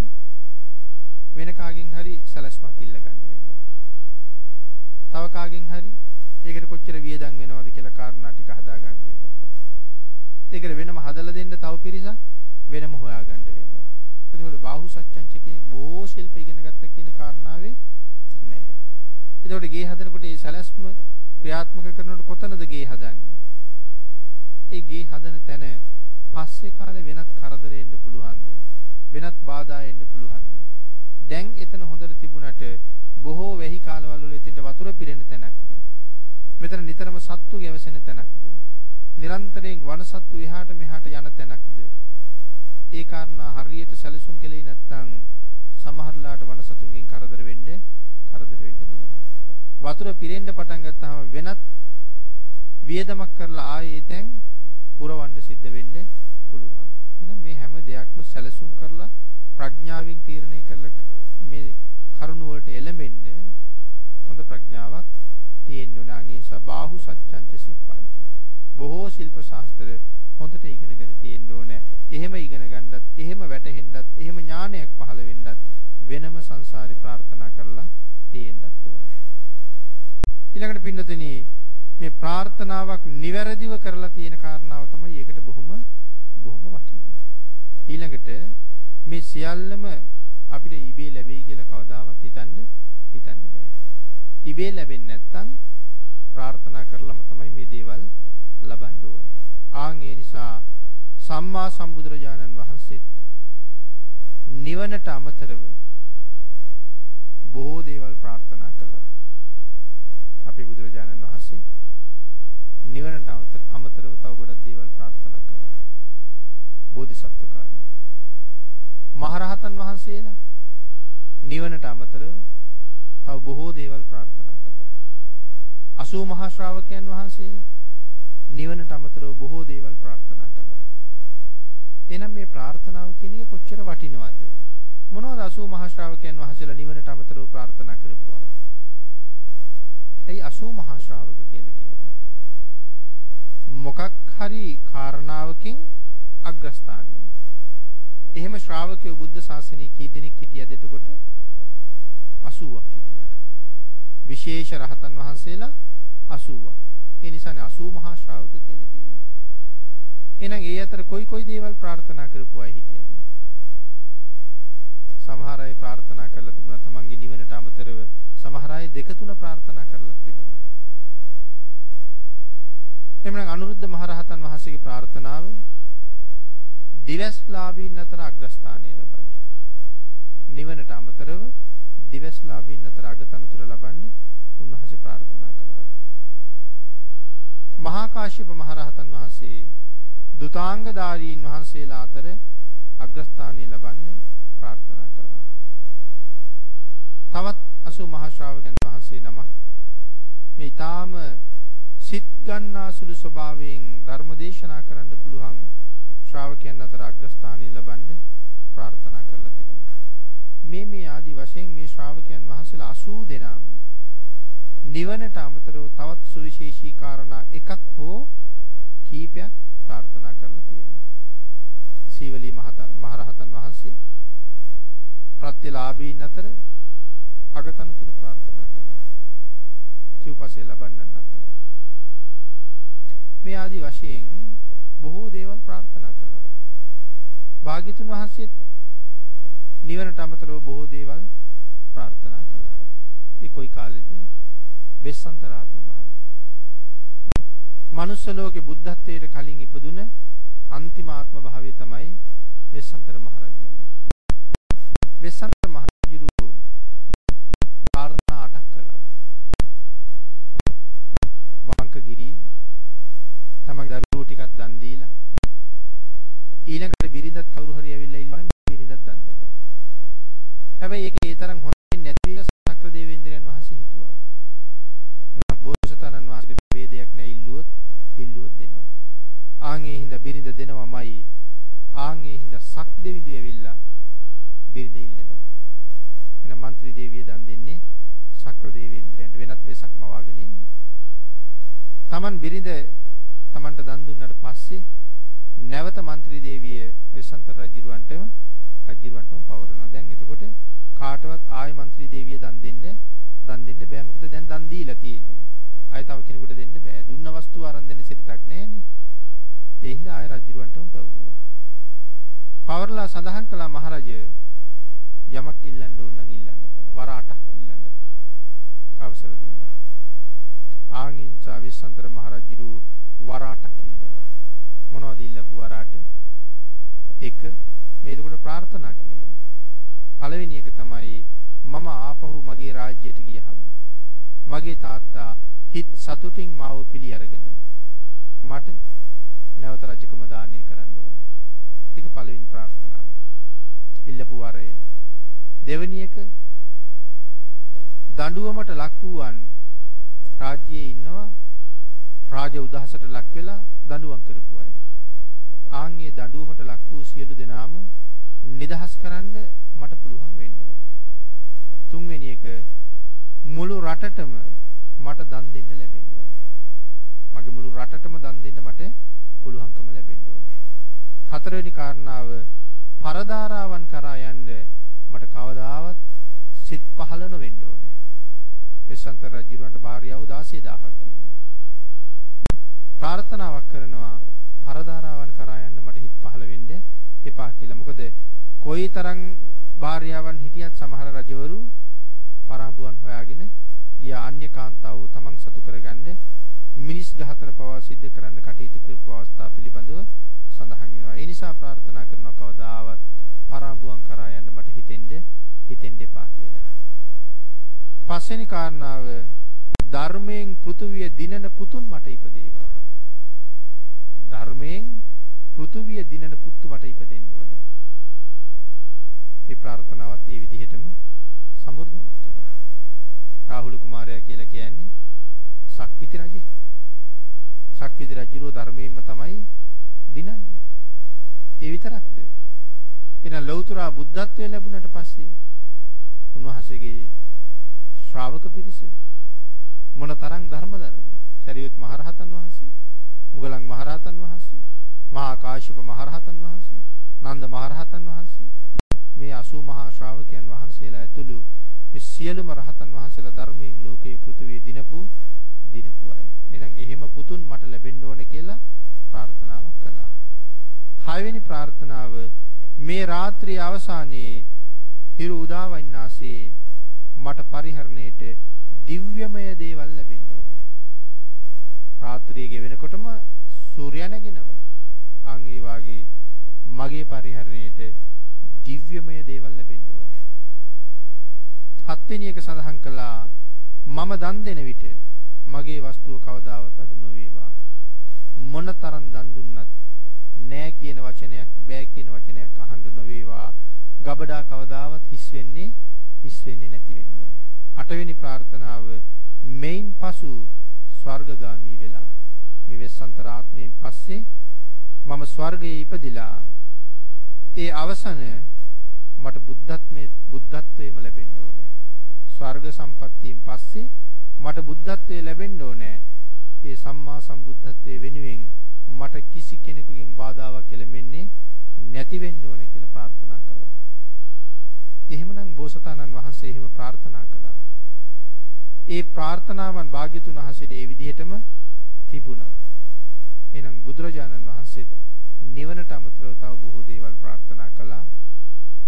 වෙන කාගෙන් හරි සැලැස්මක් ඉල්ල ගන්න වෙනවා. තව කාගෙන් හරි ඒකට කොච්චර වියදම් වෙනවද කියලා කාරණා ටික හදා ගන්න වෙනවා. ඒකට වෙනම හදලා දෙන්න තව පිරිසක් වෙනම හොයා ගන්න වෙනවා. එතකොට බාහුව සත්‍යංච කියන බොහෝ ශිල්ප ඉගෙන ගත්ත කියන කාරණාවේ නැහැ. එතකොට ගේ හදනකොට ඒ සැලැස්ම ක්‍රියාත්මක කරනකොට කොතනද ගේ හදන්නේ? ඒ ගේ හදන තැන පස්සේ කාලේ වෙනත් කරදර එන්න පුළුවන්ද? වෙනත් බාධා එන්න පුළුවන්ද? දැන් එතන හොඳට තිබුණට බොහෝ වෙහි කාලවල වල එතෙන්ට වතුර පිරෙන තැනක්ද? මෙතන නිතරම සත්තු ගැවසෙන තැනක්ද? නිරන්තරයෙන් වනසත්තු එහාට මෙහාට යන තැනක්ද? ඒ කාරණා හරියට සැලසුම් කළේ නැත්නම් සමහරලාට වනසතුන්ගෙන් කරදර වෙන්න කරදර වෙන්න පුළුවන්. වතුර පිරෙන්න පටන් ගත්තාම වෙනත් වියදමක් කරලා ආයේ එතෙන් පුරවන්න සිද්ධ වෙන්න පුළුවන්. එහෙනම් මේ හැම දෙයක්ම සැලසුම් කරලා ප්‍රඥාවෙන් තීරණය කරලා මේ කරුණ වලට එළඹෙන්න හොඳ ප්‍රඥාවක් තියෙන්න ඕන. අනේ සබාහු සත්‍යංච සිප්පංච. බොහෝ ශිල්ප ශාස්ත්‍ර හොඳට ඉගෙනගෙන තියෙන්න ඕන. එහෙම ඉගෙන ගන්නත්, එහෙම වැටහෙන්නත්, එහෙම ඥානයක් පහළ වෙන්නත් වෙනම සංසාරේ ප්‍රාර්ථනා කරලා තියෙන්නත් ඕනේ. ඊළඟට පින්නතෙනි මේ ප්‍රාර්ථනාවක් නිවැරදිව කරලා තියෙන කාරණාව තමයි ඒකට බොහොම බොහොම වටින්නේ. ඊළඟට මේ සියල්ලම අපිට ඉබේ ලැබෙයි කියලා කවදාවත් හිතන්න හිතන්න බෑ. ඉබේ ලැබෙන්නේ නැත්නම් ප්‍රාර්ථනා කරලම තමයි මේ දේවල් ලබන්න ඕනේ. ආන් ඒ නිසා සම්මා සම්බුදුරජාණන් වහන්සේත් නිවනට අමතරව බොහෝ දේවල් ප්‍රාර්ථනා කළා. අපේ බුදුරජාණන් වහන්සේ නිවනට අමතරව තව ගොඩක් දේවල් ප්‍රාර්ථනා කළා. බෝධිසත්ව කාලේ. මහරහතන් වහන්සේලා නිවනට අමතරව තව බොහෝ දේවල් ප්‍රාර්ථනා කළා. 80 මහා ශ්‍රාවකයන් වහන්සේලා නිවනට අමතරව බොහෝ දේවල් ප්‍රාර්ථනා කළා. එහෙනම් මේ ප්‍රාර්ථනාව කියන එක කොච්චර වටිනවද? මොනවද 80 මහා ශ්‍රාවකයන් වහන්සේලා නිවනට අමතරව ප්‍රාර්ථනා කරපුවා? එයි 80 මහා ශ්‍රාවක කියලා කියන්නේ. මොකක් හරි කාරණාවකින් අග්‍රස්ථානය. එහෙම ශ්‍රාවකයෝ බුද්ධ ශාසනයේ කී දෙනෙක් හිටියද එතකොට? 80ක් හිටියා. විශේෂ රහතන් වහන්සේලා 80ක්. ඒ නිසානේ 80 මහා ශ්‍රාවක කියලා කිව්වේ. එහෙනම් ඒ අතර කොයි කොයි දේවල් ප්‍රාර්ථනා කරපු අය හිටියද? සමහර අය ප්‍රාර්ථනා කරලා තිබුණා තමන්ගේ නිවනට අමතරව සමහර අය දෙක තුන ප්‍රාර්ථනා කරලා තිබුණා. එhmenan අනුරුද්ධ මහරහතන් වහන්සේගේ ප්‍රාර්ථනාව දිවස්ලාභීන් අතර අග්‍රස්ථානය ලබන්න. නිවනට අමතරව දිවස්ලාභීන් අතර අගතනතුර ලබන්න උන්වහන්සේ ප්‍රාර්ථනා කළා. මහා කාශ්‍යප මහරහතන් වහන්සේ දුතාංගධාරීන් වහන්සේලා අතර අග්‍රස්ථානය ලබන්න ප්‍රාර්ථනා කළා. තවත් 80 මහා ශ්‍රාවකයන් වහන්සේ නමක් මේ ඊටාම සිත් ගන්නාසුළු ස්වභාවයෙන් ධර්ම දේශනා කරන්න පුළුවන් ශ්‍රාවකයන් අතර අග්‍රස්ථානය ලබන්න ප්‍රාර්ථනා කරලා තිබුණා. මේ මේ ආදි වශයෙන් මේ ශ්‍රාවකයන් වහන්සේලා 80 දෙනාම නිවනට අමතරව තවත් සුවිශේෂී කාරණා එකක් හෝ කීපයක් ප්‍රාර්ථනා කරලා තියෙනවා. සීවලී මහරහතන් වහන්සේ ප්‍රත්‍යලාභීන් අතර අගතන තුන ප්‍රාර්ථනා කළා. සිව්පසේ ලබන්නන් අතර. මේ ආදි වශයෙන් බොහෝ දේවල් ප්‍රාර්ථනා කළා. භාග්‍යතුන් වහන්සේත් නිවනට අමතරව බොහෝ දේවල් ප්‍රාර්ථනා කළා. ඒ කොයි කාලෙද? වෙස්සන්තරාත්ම භාවය. මනුස්ස ලෝකේ බුද්ධත්වයට කලින් ඉපදුන අන්තිම ආත්ම භාවය තමයි වෙස්සන්තර මහරජු. වෙස්සන්තර මහරජු කාරණා අටක් කළා. වංකගිරි තමගේ දරුවෝ ටිකක් දන් දීලා ඊළඟට බිරිඳත් කවුරු හරි ඇවිල්ලා ඉල්ලන බිරිඳත් දන් දෙනවා. හැබැයි ඒකේ ඒ තරම් හොඳින් නැති කියලා සක්‍ර දේවේන්ද්‍රයන් වහන්සේ හිතුවා. බෝසතාණන් වහන්සේට ભેදයක් නැහැ ඉල්ලුවොත් ඉල්ලුවොත් දෙනවා. ආන් ඒ හින්දා බිරිඳ දෙනවමයි. ආන් ඒ හින්දා සක් දෙවිඳු ඇවිල්ලා බිරිඳ ඉල්ලනවා. එහෙනම් മന്ത്രി දේවිය දන් දෙන්නේ සක්‍ර දේවේන්ද්‍රයන්ට වෙනත් වෙසක් මවාගෙන ඉන්නේ. Taman බිරිඳ Tamanට දන් දුන්නාට පස්සේ නැවත മന്ത്രി දේවිය වෙසන්තර රජුරවන්ටම රජුරවන්ටම පවරනවා. දැන් එතකොට කාටවත් ආය മന്ത്രി දේවිය දන් දෙන්න දන් දෙන්න බෑ. මොකද දැන් දන් දීලා තියෙන්නේ. ආය තව කෙනෙකුට දෙන්න බෑ. දුන්න වස්තුව අරන් දෙන්න සිතක් නෑනේ. ඒ හින්දා ආය රජුරවන්ටම පැවරුවා. පවරලා සඳහන් කළා මහරජය යමක් ඉල්ලන්න ඕන නම් ඉල්ලන්න කියලා. වර 8ක් ඉල්ලන්න අවසර දුන්නා. ආංගින්සා විශ්සන්තර මහරජු වර 8ක් ඉල්ලුවා. මොනවද ඉල්ලපු වර 8? එක මේ එතකොට ප්‍රාර්ථනා කිරීම. පළවෙනි එක තමයි මම ආපහු මගේ රාජ්‍යයට ගියහම මගේ තාත්තා හිත සතුටින් මාව පිළි අරගෙන මට නැවත රජකම දානය කරන්න ඕනේ. ඒක පළවෙනි ප්‍රාර්ථනාව. ඉල්ලපු වරය. දෙවෙනි එක දඬුවමට ලක් වූවන් රාජ්‍යයේ ඉන්නවා රාජ උදහසට ලක් වෙලා දඬුවම් කරපු අය. ආන්ගේ දඬුවමට ලක් වූ සියලු දෙනාම නිදහස් කරන්න මට පුළුවන් වෙන්න ඕනේ. තුන්වෙනි එක මුළු රටටම මට දන් දෙන්න ලැබෙන්න ඕනේ. මගේ මුළු රටටම දන් දෙන්න මට පුළුවන්කම ලැබෙන්න ඕනේ. හතරවෙනි කාරණාව පරදාරාවන් කරා යන්න මට කවදාවත් සිත් පහළ නොවෙන්න ඕනේ. වෙස්සන්ත රජුරන්ට භාර්යාව 16000ක් ඉන්නවා. ප්‍රාර්ථනාවක් කරනවා පරදාරාවන් කරා යන්න මට හිත් පහළ වෙන්න එපා කියලා. මොකද කොයිතරම් භාර්යාවන් හිටියත් සමහර රජවරු පරාභුවන් හොයාගෙන ගියා අන්‍ය කාන්තාව තමන් සතු කරගන්න මිනිස් ඝාතන පවා සිද්ධ කරන්න කටයුතු කරපු අවස්ථා පිළිබඳව සඳහන් වෙනවා. ඒ නිසා ප්‍රාර්ථනා කරනවා කවදාවත් පරාභුවන් කරා යන්න මට හිතෙන්ද හිතෙන්න එපා කියලා. පස්වෙනි කාරණාව ධර්මයෙන් පෘථුවිය දිනන පුතුන් මට ඉපදේවා. ධර්මයෙන් පෘථුවිය දිනන පුතු මට ඉපදෙන්න ඕනේ. මේ ප්‍රාර්ථනාවත් ඒ විදිහටම සමෘද්ධමත් වුණා. රාහුල කුමාරයා කියලා කියන්නේ සක්විති රජෙක්. සක්විති රජුරෝ ධර්මයෙන්ම තමයි දිනන්නේ. ඒ විතරක්ද? එහෙනම් ලෞතර බුද්ධත්වයේ ලැබුණට පස්සේ උන්වහන්සේගේ ශ්‍රාවක පිරිස මොන තරම් ධර්මදරද? සරියුත් මහරහතන් වහන්සේ, මුගලන් මහරහතන් වහන්සේ, මහා කාශ්‍යප මහරහතන් වහන්සේ, නන්ද මහරහතන් වහන්සේ මේ 80 මහා ශ්‍රාවකයන් වහන්සේලා ඇතුළු මේ සියලුම රහතන් වහන්සේලා ධර්මයෙන් ලෝකයේ පෘථිවිය දිනපු දිනපු අය. එහෙනම් එහෙම පුතුන් මට ලැබෙන්න ඕනේ කියලා ප්‍රාර්ථනාවක් කළා. හයවෙනි ප්‍රාර්ථනාව මේ රාත්‍රියේ අවසානයේ හිරු උදා වන්නාසේ මට පරිහරණයට දිව්‍යමය දේවල් ලැබෙන්න ඕනේ. රාත්‍රියේ ගෙවෙනකොටම සූර්යයා නැගෙනවා. අන් ඒ වාගේ මගේ පරිහරණයට දිව්‍යමය දේවල් ලැබෙන්න ඕනේ. හත්වෙනි එක සඳහන් කළා මම දන් දෙන විට මගේ වස්තුව කවදාවත් අඩු නොවේවා. මොනතරම් දන් දුන්නත් නෑ කියන වචනයක් බෑ කියන වචනයක් අහන්න නොවේවා. ගබඩා කවදාවත් හිස් වෙන්නේ හිස් වෙන්නේ නැති වෙන්න ඕනේ. අටවෙනි ප්‍රාර්ථනාව මෙයින් පසු ස්වර්ගගාමී වෙලා මේ වෙස්සන්තර ආත්මයෙන් පස්සේ මම ස්වර්ගයේ ඉපදිලා ඒ අවසන මට බුද්ධත්වයේ බුද්ධත්වයේම ලැබෙන්න ඕනේ. ස්වර්ග සම්පත්තියෙන් පස්සේ මට බුද්ධත්වයේ ලැබෙන්න ඕනේ. ඒ සම්මා සම්බුද්ධත්වයේ වෙනුවෙන් මට කිසි කෙනෙකුගෙන් බාධාවක් එළෙන්නේ නැති වෙන්න ඕනේ කියලා ප්‍රාර්ථනා කළා. එහෙමනම් බෝසතාණන් වහන්සේ එහෙම ප්‍රාර්ථනා කළා. ඒ ප්‍රාර්ථනාවන් භාග්‍යතුන් වහන්සේට ඒ විදිහටම තිබුණා. එහෙනම් බුදුරජාණන් වහන්සේත් නිවනට අමතරව තව බොහෝ දේවල් ප්‍රාර්ථනා කළා.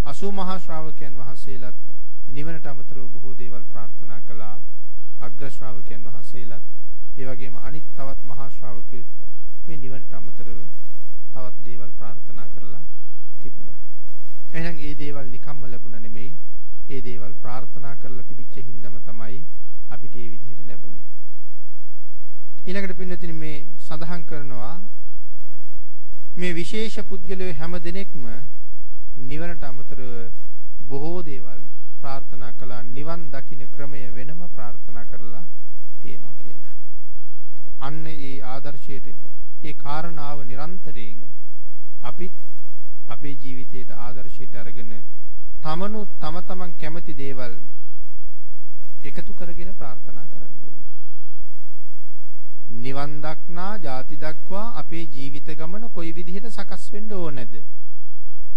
80 මහා ශ්‍රාවකයන් වහන්සේලාත් නිවනට අමතරව බොහෝ දේවල් ප්‍රාර්ථනා කළා. අග්‍ර ශ්‍රාවකයන් වහන්සේලාත් ඒ වගේම අනිත් තවත් මහා ශ්‍රාවකයොත් මේ නිවනට අමතරව තවත් දේවල් ප්‍රාර්ථනා කරලා තිබුණා. එහෙනම් ඒ දේවල් නිකම්ම ලැබුණ නෙමෙයි. ඒ දේවල් ප්‍රාර්ථනා කරලා තිබිච්ච හින්දම තමයි අපිට මේ විදිහට ලැබුණේ. ඊළඟට පින්නතින් මේ සඳහන් කරනවා මේ විශේෂ පුද්ගලයෝ හැම දිනෙකම නිවනට අමතරව බොහෝ දේවල් ප්‍රාර්ථනා කළා නිවන් දකින්න ක්‍රමය වෙනම ප්‍රාර්ථනා කරලා තියෙනවා කියලා. අන්න ඒ ආදර්ශයට ඒ කාරණාව නිරන්තරයෙන් අපිත් අපේ ජීවිතයට ආදර්ශයට අරගෙන තමනු තම තමන් කැමති දේවල් එකතු කරගෙන ප්‍රාර්ථනා කරන්න ඕනේ. නිවන් දක්නා ಜಾති දක්වා අපේ ජීවිත ගමන කොයි විදිහට සකස් වෙන්න ඕනද?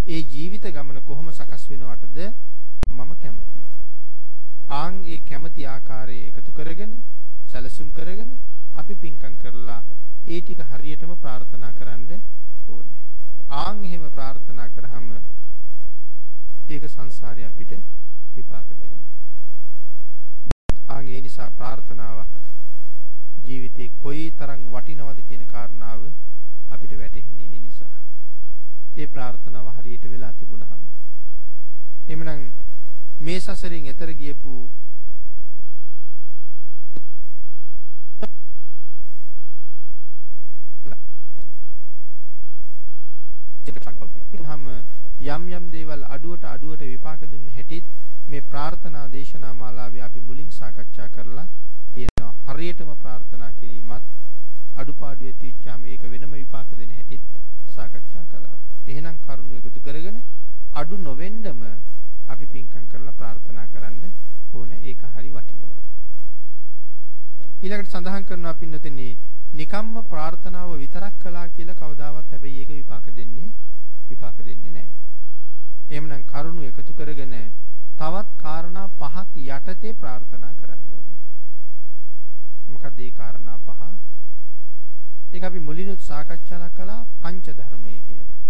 ඒ ජීවිත ගමන කොහොම සකස් වෙනවටද මම කැමතියි. ආන් ඒ කැමති ආකාරයේ එකතු කරගෙන සැලසුම් කරගෙන අපි පින්කම් කරලා ඒ ටික හරියටම ප්‍රාර්ථනා කරන්න ඕනේ. ආන් එහෙම ප්‍රාර්ථනා කරාම ඒක සංසාරේ අපිට විපාක දෙනවා. ආන් ඒ නිසා ප්‍රාර්ථනාවක් ජීවිතේ කොයි තරම් වටිනවද කියන කාරණාව අපිට වැටහෙන්නේ ඒ නිසා. ඒ ප්‍රාර්ථනාව හරියට වෙලා තිබුණාම. එhmenan මේ සසරින් එතර ගියපු හැම යම් යම් දේවල් අඩුවට අඩුවට විපාක දුන්න හැටිත් මේ ප්‍රාර්ථනා දේශනා මාලාවේ අපි මුලින් සාකච්ඡා කරලා තියෙනවා හරියටම ප්‍රාර්ථනා කිරීමත් අඩුපාඩු ඇතිවෙච්චාම ඒක වෙනම විපාක දෙන හැටිත් සාකච්ඡා කළා. එහෙනම් කරුණු එකතු කරගෙන අඩු නොවෙන්නම අපි පින්කම් කරලා ප්‍රාර්ථනා කරන්න ඕන ඒක හරි වටිනවා. ඊළඟට සඳහන් කරනවා පින්නතෙනි නිකම්ම ප්‍රාර්ථනාව විතරක් කළා කියලා කවදාවත් හැබැයි ඒක විපාක දෙන්නේ විපාක දෙන්නේ නැහැ. එහෙමනම් කරුණු එකතු කරගෙන තවත් කාරණා පහක් යටතේ ප්‍රාර්ථනා කරන්න ඕනේ. මොකක්ද ඒ කාරණා පහ? ඒක අපි මුලිනුත් සාකච්ඡා කළා පංච ධර්මයේ කියලා.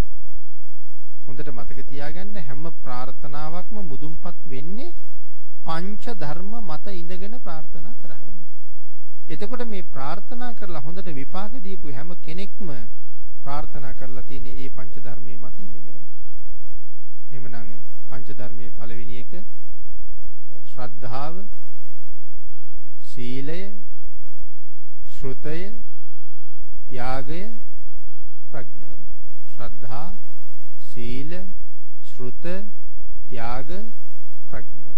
හොඳට මතක තියාගන්න හැම ප්‍රාර්ථනාවක්ම මුදුන්පත් වෙන්නේ පංච ධර්ම මත ඉඳගෙන ප්‍රාර්ථනා කරාම. එතකොට මේ ප්‍රාර්ථනා කරලා හොඳට විපාක දීපු හැම කෙනෙක්ම ප්‍රාර්ථනා කරලා තියෙන්නේ මේ පංච ධර්මයේ මත ඉඳගෙන. එහෙමනම් පංච ධර්මයේ පළවෙනි එක ශ්‍රද්ධාව, සීලය, ශ්‍රුතය, ත්‍යාගය, ප්‍රඥාව. ශ්‍රද්ධා, සීල, ශ්‍රුත, ත්‍යාග, ප්‍රඥාව.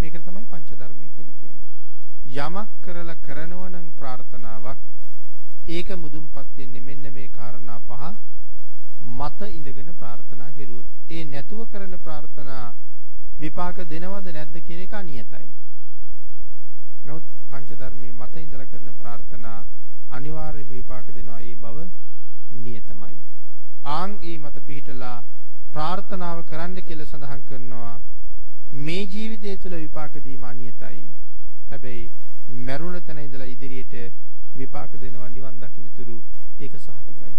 මේක තමයි පංච ධර්මය කියලා කියන්නේ. යමක් කරලා කරනවා නම් ප්‍රාර්ථනාවක් ඒක මුදුන්පත් වෙන්නේ මෙන්න මේ කාරණා පහ මත ඉඳගෙන ප්‍රාර්ථනා කෙරුවොත් ඒ නැතුව කරන ප්‍රාර්ථනා විපාක දෙනවද නැද්ද කියන එක අනියතයි. නමුත් පංච ධර්මයේ මත ඉඳලා කරන ප්‍රාර්ථනා අනිවාර්යයෙන්ම විපාක දෙනවා ඒ බව නියතමයි. ආන් ඒ මත පිහිටලා ප්‍රාර්ථනාව කරන්න කියලා සඳහන් කරනවා මේ ජීවිතය තුළ විපාක දීම අනියතයි. හැබැයි මරුණ තැන ඉඳලා ඉදිරියට විපාක දෙනවා නිවන් දකින්න තුරු ඒක සහතිකයි.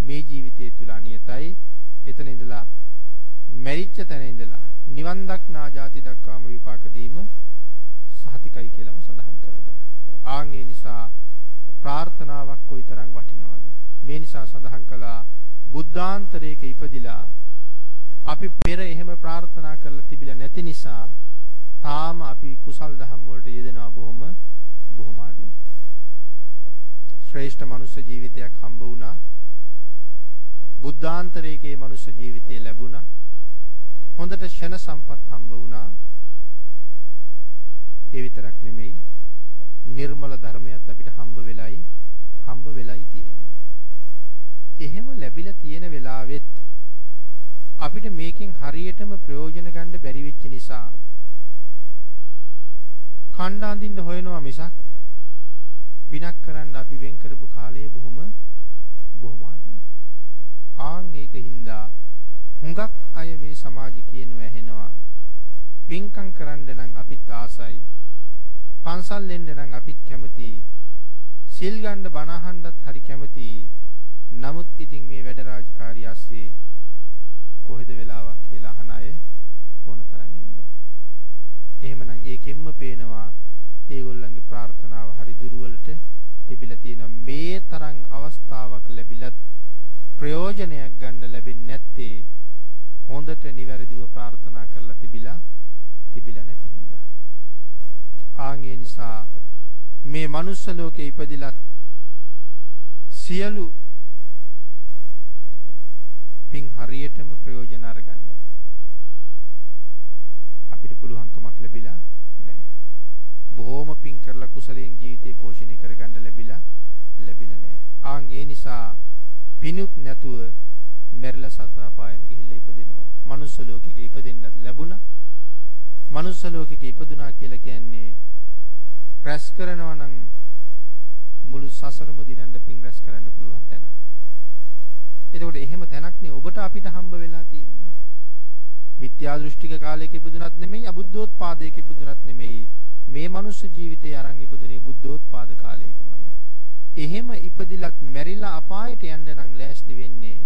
මේ ජීවිතය තුළ අනියතයි. එතන ඉඳලා මැරිච්ච තැන ඉඳලා නිවන් දක්නා ජාති දක්වාම විපාක දීම සහතිකයි කියලාම සඳහන් කරනවා. ආන් ඒ නිසා ප්‍රාර්ථනාවක් කොයිතරම් වටිනවද? මේ නිසා සඳහන් කළා බුද්ධාන්තරයක ඉපදිලා අපි පෙර එහෙම ප්‍රාර්ථනා කරලා තිබිලා නැති නිසා තාම අපි කුසල් දහම් වලට යෙදෙනවා බොහොම බොහොම අඩුයි. ශ්‍රේෂ්ඨ මනුෂ්‍ය ජීවිතයක් හම්බ වුණා. බුද්ධාන්තරයේ මනුෂ්‍ය ජීවිතය ලැබුණා. හොඳට ෂණ සම්පත් හම්බ වුණා. ඒ විතරක් නෙමෙයි නිර්මල ධර්මයක් අපිට හම්බ වෙලයි හම්බ වෙලයි තියෙන්නේ. එහෙම ලැබිලා තියෙන වෙලාවෙත් අපිට මේකෙන් හරියටම ප්‍රයෝජන ගන්න බැරි වෙච්ච නිසා කණ්ඩ අඳින්න හොයනවා මිසක් පිනක් කරන්න අපි වෙන් කරපු කාලය බොහොම බොහොම අඩුයි. ආන් ඒක හින්දා හුඟක් අය මේ සමාජي කියනවා ඇහෙනවා. පින්කම් කරන්න නම් අපිත් ආසයි. පන්සල් එන්න නම් අපිත් කැමතියි. සිල් ගන්න බණ අහන්නත් හරි කැමතියි. නමුත් ඉතින් මේ වැඩ රාජකාරිය ASCII කොහෙද වෙලාවක් කියලා අහන අය ඕන තරම් ඉන්නවා. එහෙමනම් ඒකෙන්ම පේනවා ඒගොල්ලන්ගේ ප්‍රාර්ථනාව හරි දුර්වලට තිබිලා තියෙනවා. මේ තරම් අවස්ථාවක් ලැබිලත් ප්‍රයෝජනයක් ගන්න ලැබෙන්නේ නැත්තේ හොඳට නිවැරදිව ප්‍රාර්ථනා කරලා තිබිලා තිබිලා නැති හින්දා. ආන් ඒ නිසා මේ මනුස්ස ලෝකේ ඉපදිලත් සියලු පින් හරියටම ප්‍රයෝජන අරගන්න අපිට පුළුවන්කමක් ලැබිලා නැහැ. බොහොම පින් කරලා කුසලයෙන් ජීවිතේ පෝෂණය කරගන්න ලැබිලා ලැබිලා නැහැ. ආන් ඒ නිසා පිනුත් නැතුව මෙරළ සතර පායෙම ගිහිල්ලා ඉපදෙනවා. මනුස්ස ලෝකෙක ඉපදෙන්නත් ලැබුණා. මනුස්ස ලෝකෙක ඉපදුනා කියලා කියන්නේ රැස් කරනවා නම් මුළු සසරම දිනන්න පින් රැස් කරන්න පුළුවන් තැන. එතකොට එහෙම තැනක් නේ ඔබට අපිට හම්බ වෙලා තියෙන්නේ. මිත්‍යා දෘෂ්ටික කාලයක ඉපදුනත් නෙමෙයි අබුද්ධෝත්පාදයක ඉපදුනත් නෙමෙයි මේ මනුස්ස ජීවිතේ අරන් ඉපදුනේ බුද්ධෝත්පාද කාලයකමයි. එහෙම ඉපදිලත් මැරිලා අපායට යන්න නම් ලෑස්ති වෙන්නේ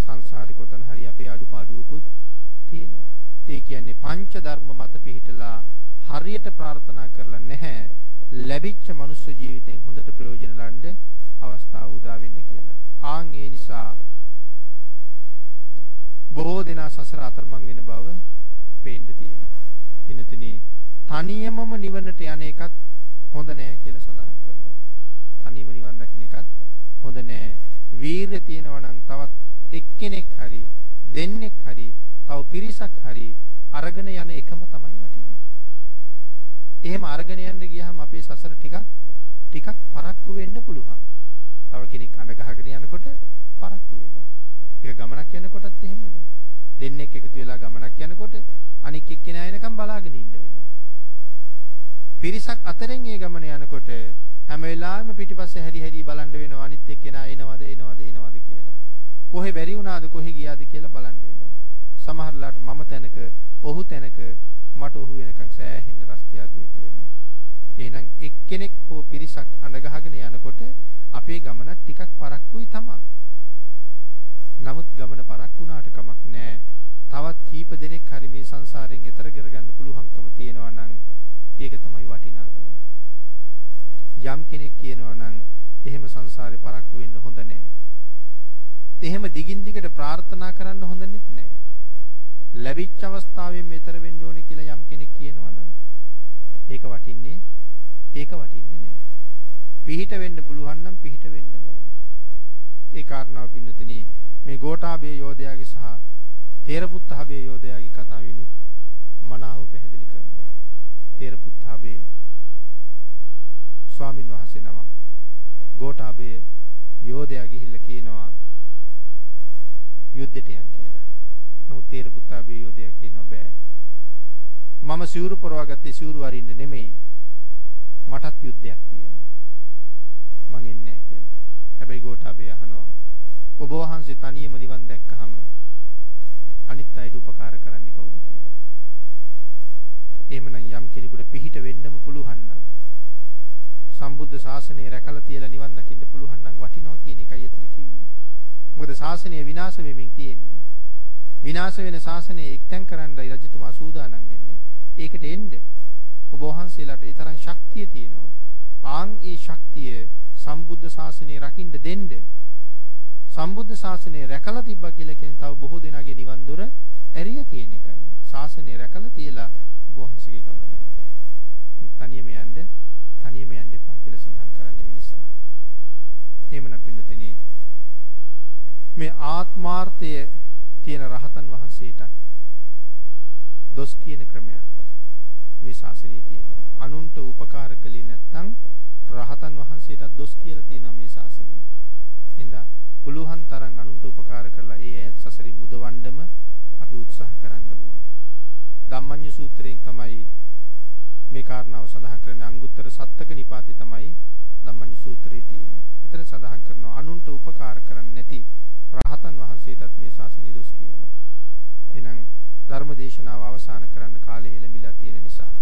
සංසාරේ කොතන හරි අපේ අඩුපාඩුවකුත් තියෙනවා. ඒ කියන්නේ පංච ධර්ම මත පිහිටලා හරියට ප්‍රාර්ථනා කරලා නැහැ. ලැබිච්ච මනුස්ස ජීවිතෙන් හොඳට ප්‍රයෝජන ගන්න අවස්ථාව උදා වෙන්න කියලා. ආන් ඒ නිසා බොහෝ දෙනා සසර අතරමං වෙන බව පේන්න තියෙනවා. එනතුනි තනියමම නිවනට යන එකත් හොඳ නෑ කියලා සඳහන් කරනවා. තනියම නිවන් දකින්න එකත් හොඳ නෑ. වීරිය තියෙනවා නම් තවත් එක්කෙනෙක් හරි දෙන්නෙක් හරි තව පිරිසක් හරි අරගෙන යන එකම තමයි වටින්නේ. එහෙම අරගෙන යන්න ගියාම අපේ සසර ටිකක් ටිකක් පරක්කු වෙන්න පුළුවන්. තව කෙනෙක් අඬ ගහගෙන යනකොට පරක්කු වෙනවා. ඒක ගමනක් යනකොටත් එහෙමනේ. දෙන්නෙක් එකතු වෙලා ගමනක් යනකොට අනික් එක්කෙනා එනකම් බලාගෙන ඉන්න වෙනවා. පිරිසක් අතරින් ඒ ගමන යනකොට හැම වෙලාවෙම පිටිපස්සේ හැරි හැරි බලන් වෙනවා අනිත් එක්කෙනා එනවද එනවද එනවද කියලා. කොහෙ බැරි වුණාද කොහෙ ගියාද කියලා බලන් වෙනවා. සමහරලාට මම තැනක ඔහු තැනක මට ඔහු වෙනකන් සෑහෙන්න රස්තියාදුවට වෙනවා. එහෙනම් එක්කෙනෙක් හෝ පිරිසක් අඬ ගහගෙන යනකොට අපේ ගමන ටිකක් පරක්කුයි තමයි. නමුත් ගමන පරක් වුණාට කමක් නැහැ. තවත් කීප දෙනෙක් හරි මේ සංසාරයෙන් එතර කරගන්න පුළුවන්කම තියෙනවා නම් ඒක තමයි වටිනාකම. යම් කෙනෙක් කියනවා නම් එහෙම සංසාරේ පරක්කු වෙන්න හොඳ නැහැ. එහෙම දිගින් දිගට ප්‍රාර්ථනා කරන්න හොඳ නැහැ. ලැබිච්ච අවස්ථාවෙන් මෙතර වෙන්න ඕනේ කියලා යම් කෙනෙක් කියනවා නම් ඒක වටින්නේ ඒක වටින්නේ නැහැ. පිහිට වෙන්න පුළුවන් නම් පිහිට වෙන්න ඕනේ. ඒ කාරණාව පින්නතුනි මේ ගෝඨාභය යෝධයාගේ සහ තේරපුත්තාභය යෝධයාගේ කතාවෙනුත් මනාව පැහැදිලි කරනවා. තේරපුත්තාභය ස්වාමින් වහන්සේ නම ගෝඨාභය යෝධයා ගිහිල්ලා කියනවා යුද්ධයට යන් කියලා. නමුත් තේරපුත්තාභය යෝධයා කියනවා බෑ. මම සිවුරු පරවාගත්තේ සිවුරු අරින්න නෙමෙයි. මටත් යුද්ධයක් තියෙනවා. මං එන්නේ නැහැ කියලා. හැබැයි ගෝඨාභය අහනවා ඔබ වහන්සේ තනියම නිවන් දැක්කහම අනිත් අයට උපකාර කරන්නේ කවුද කියලා. එහෙමනම් යම් කෙනෙකුට පිහිට වෙන්නම පුළුවන් නම් සම්බුද්ධ ශාසනය රැකලා තියලා නිවන් දකින්න පුළුවන් නම් වටිනවා කියන එකයි එතන කිව්වේ. මොකද ශාසනය විනාශ වෙමින් තියෙන්නේ. විනාශ වෙන ශාසනය එක්තෙන් කරන්නයි රජතුමා සූදානම් වෙන්නේ. ඒකට එන්න ඔබ වහන්සේලාට ඒ තරම් ශක්තිය තියෙනවා. ආන් ඒ ශක්තිය සම්බුද්ධ ශාසනය රකින්න දෙන්න සම්බුද්ධ ශාසනය රැකලා තිබ්බා කියලා කියන්නේ තව බොහෝ දෙනාගේ නිවන් දොර ඇරිය කියන එකයි. ශාසනය රැකලා තියලා ඔබ වහන්සේගේ ගමන යන්න. තනියම යන්න තනියම යන්න එපා කියලා සඳහන් කරන්න ඒ නිසා. එහෙමනම් පින්නතෙනි මේ ආත්මාර්ථය තියෙන රහතන් වහන්සේට දොස් කියන ක්‍රමයක් මේ ශාසනයේ තියෙනවා. අනුන්ට උපකාර කළේ නැත්නම් රහතන් වහන්සේට දොස් කියලා තියෙනවා මේ ශාසනයේ. එහෙනම් පුළුවන් තරම් අනුන්ට උපකාර කරලා ඒ අයත් සසරින් මුදවන්නම අපි උත්සාහ කරන්න ඕනේ. ධම්මඤ්ඤ සූත්‍රයෙන් තමයි මේ කාරණාව සඳහන් කරන්නේ අංගුත්තර සත්තක නිපාතේ තමයි ධම්මඤ්ඤ සූත්‍රයේ තියෙන්නේ. එතන සඳහන් කරනවා අනුන්ට උපකාර කරන්නේ නැති රහතන් වහන්සේටත් මේ ශාසනය දොස් කියනවා. එහෙනම් ධර්ම දේශනාව අවසන් කරන්න කාලය එළඹිලා තියෙන නිසා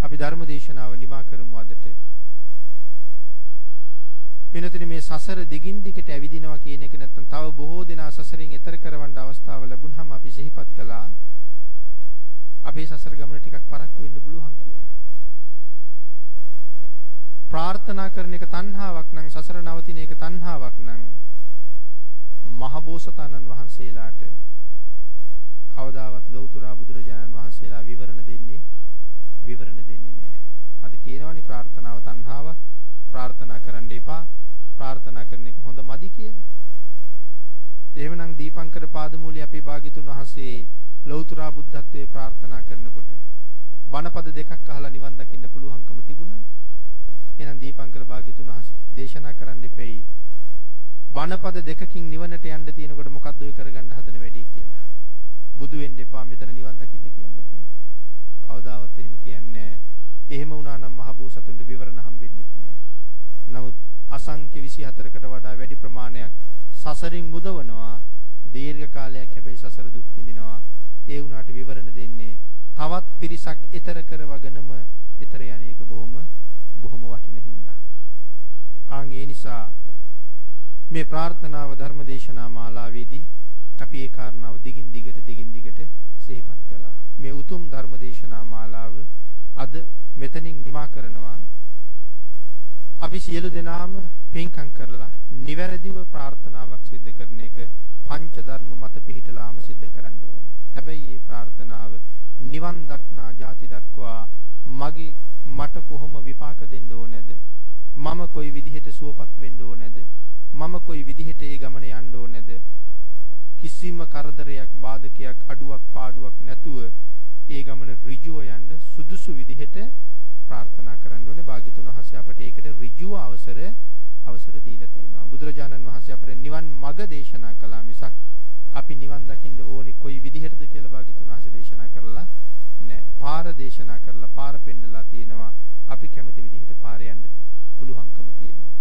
අපි ධර්ම දේශනාව නිමා කරමු අදට. වෙනතුනි මේ සසර දිගින් දිගට ඇවිදිනවා කියන එක නැත්තම් තව බොහෝ දෙනා සසරින් එතර කරවන්න අවස්ථාව ලැබුණාම අපි සිහිපත් කළා අපේ සසර ගමන ටිකක් පරක්කු වෙන්න පුළුවන් කියලා. ප්‍රාර්ථනා කරන එක තණ්හාවක් නම් සසර නවතින එක තණ්හාවක් නම් මහබෝසතාණන් වහන්සේලාට කවදාවත් ලෞතර බුදුරජාණන් වහන්සේලා විවරණ දෙන්නේ විවරණ දෙන්නේ නැහැ. අද කියනවනේ ප්‍රාර්ථනාව තණ්හාවක් ප්‍රාර්ථනා කරන්න එපා ප්‍රාර්ථනා කරන එක හොඳ මදි කියලා. එහෙමනම් දීපංකර පාදමූලිය අපේ භාග්‍යතුන් වහන්සේ ලෞතර බුද්ධත්වයේ ප්‍රාර්ථනා කරනකොට බණපද දෙකක් අහලා නිවන් දකින්න පුළුවන්කම තිබුණානේ. එහෙනම් දීපංකර භාග්‍යතුන් වහන්සේ දේශනා කරන්න එපෙයි. බණපද දෙකකින් නිවනට යන්න තියෙනකොට මොකද්ද ඔය කරගන්න හදන වැඩේ කියලා. බුදු වෙන්න එපා මෙතන නිවන් දකින්න කියන්න එපෙයි. කවදාවත් එහෙම කියන්නේ එහෙම වුණා නම් මහ බෝසතුන්ට විවරණ හම්බෙන්නේ නැහැ. නමුත් අසංඛ්‍ය 24කට වඩා වැඩි ප්‍රමාණයක් සසරින් මුදවනවා දීර්ඝ කාලයක් හැබැයි සසර දුක් විඳිනවා. ඒ වුණාට විවරණ දෙන්නේ තවත් පිරිසක් ඊතර කරවගෙනම ඊතර යන එක බොහොම බොහොම වටින හින්දා. ආන් ඒ නිසා මේ ප්‍රාර්ථනාව ධර්මදේශනා මාලාවේදී අපි ඒ කාරණාව දිගින් දිගට දිගින් දිගට සිහිපත් කළා මේ උතුම් ධර්මදේශනා මාලාව අද මෙතනින් නිමා කරනවා අපි සියලු දෙනාම පින්කම් කරලා නිවැරදිව ප්‍රාර්ථනාවක් සිද්ධ කරන එක පංච ධර්ම මත පිහිටලාම සිද්ධ කරන්න ඕනේ. හැබැයි මේ ප්‍රාර්ථනාව නිවන් දක්නා ಜಾති දක්වා මගේ මට කොහොම විපාක දෙන්න ඕනේද? මම කොයි විදිහට සුවපත් වෙන්න ඕනේද? මම කොයි විදිහට ඒ ගමන යන්න ඕනේද? කිසිම කරදරයක් බාධකයක් අඩුවක් පාඩුවක් නැතුව ඒ ගමන ඍජුව යන්න සුදුසු විදිහට ප්‍රාර්ථනා කරන්න ඕනේ භාග්‍යතුන් වහන්සේ අපට ඒකට ඍජුව අවසර අවසර දීලා තියෙනවා බුදුරජාණන් වහන්සේ අපට නිවන් මඟ දේශනා කළා මිසක් අපි නිවන් දකින්න ඕනේ කොයි විදිහටද කියලා භාග්‍යතුන් වහන්සේ දේශනා කරලා නැහැ. පාර දේශනා කරලා පාර පෙන්නලා තියෙනවා. අපි කැමති විදිහට පාර යන්න පුළුවන්කම තියෙනවා.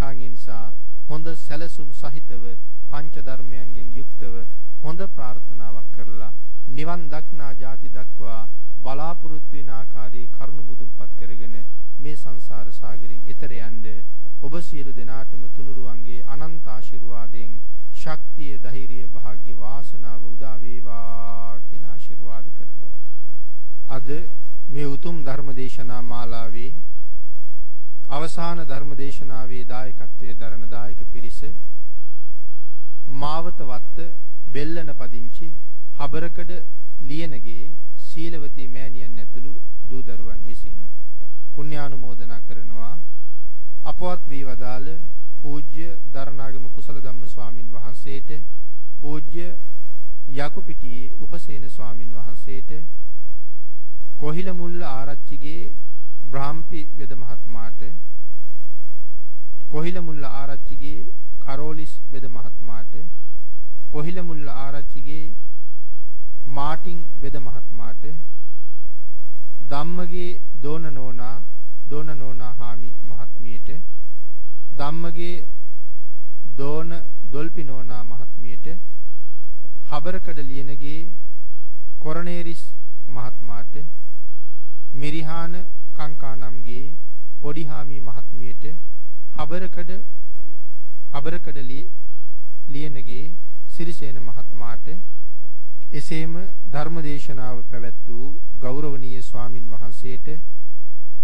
ආන් ඒ නිසා හොඳ සැලසුම් සහිතව පංච ධර්මයන්ගෙන් යුක්තව හොඳ ප්‍රාර්ථනාවක් කරලා නිවන් දක්නා ಜಾති දක්වා බලාපොරොත්තු වෙන ආකාරයේ කරුණ මුදුන්පත් කරගෙන මේ සංසාර සාගරයෙන් එතර යන්න ඔබ සියලු දෙනාටම තුනුරුවන්ගේ අනන්ත ආශිර්වාදයෙන් ශක්තිය ධෛර්යය වාග්ය වාසනාව උදා වේවා කියලා ආශිර්වාද කරනවා. අද මේ උතුම් ධර්ම දේශනා මාලාවේ අවසාන ධර්ම දේශනාවේ දායකත්වයේ දරන දායක පිරිස මාවත වත්ත බෙල්ලන පදිංචි හබරකඩ ලියනගේ සීලවතී මෑණියන් ඇතුළු දූ දරුවන් විසින් පුණ්‍යානුමෝදනා කරනවා. අපවත් වී වදාළ පූජ්‍ය දරණාගම කුසල ධම්ම ස්වාමින් වහන්සේට පූජ්‍ය යකුපිටියේ උපසේන ස්වාමින් වහන්සේට කොහිල මුල්ල ආරච්චිගේ බ්‍රාම්පි වෙද මහත්මයාට කොහිල මුල්ල ආරච්චිගේ කරෝලිස් වෙද මහත්මයාට කොහිල මුල්ල ආරච්චිගේ මාටින් වෙද මහත්මයාට ධම්මගේ දෝන නෝනා දෝන නෝනා හාමි මහත්මියට ධම්මගේ දෝන දොල්පි නෝනා මහත්මියට හබරකඩ ලියනගේ කොරනේරිස් මහත්මයාට මිරිහාන කංකානම්ගේ පොඩිහාමි මහත්මියට හබරකඩ හබරකඩ ලියනගේ සිරිසේන මහත්මයාට එසේම ධර්මදේශනාව පැවැත් වූ ගෞරවනීය ස්වාමින් වහන්සේට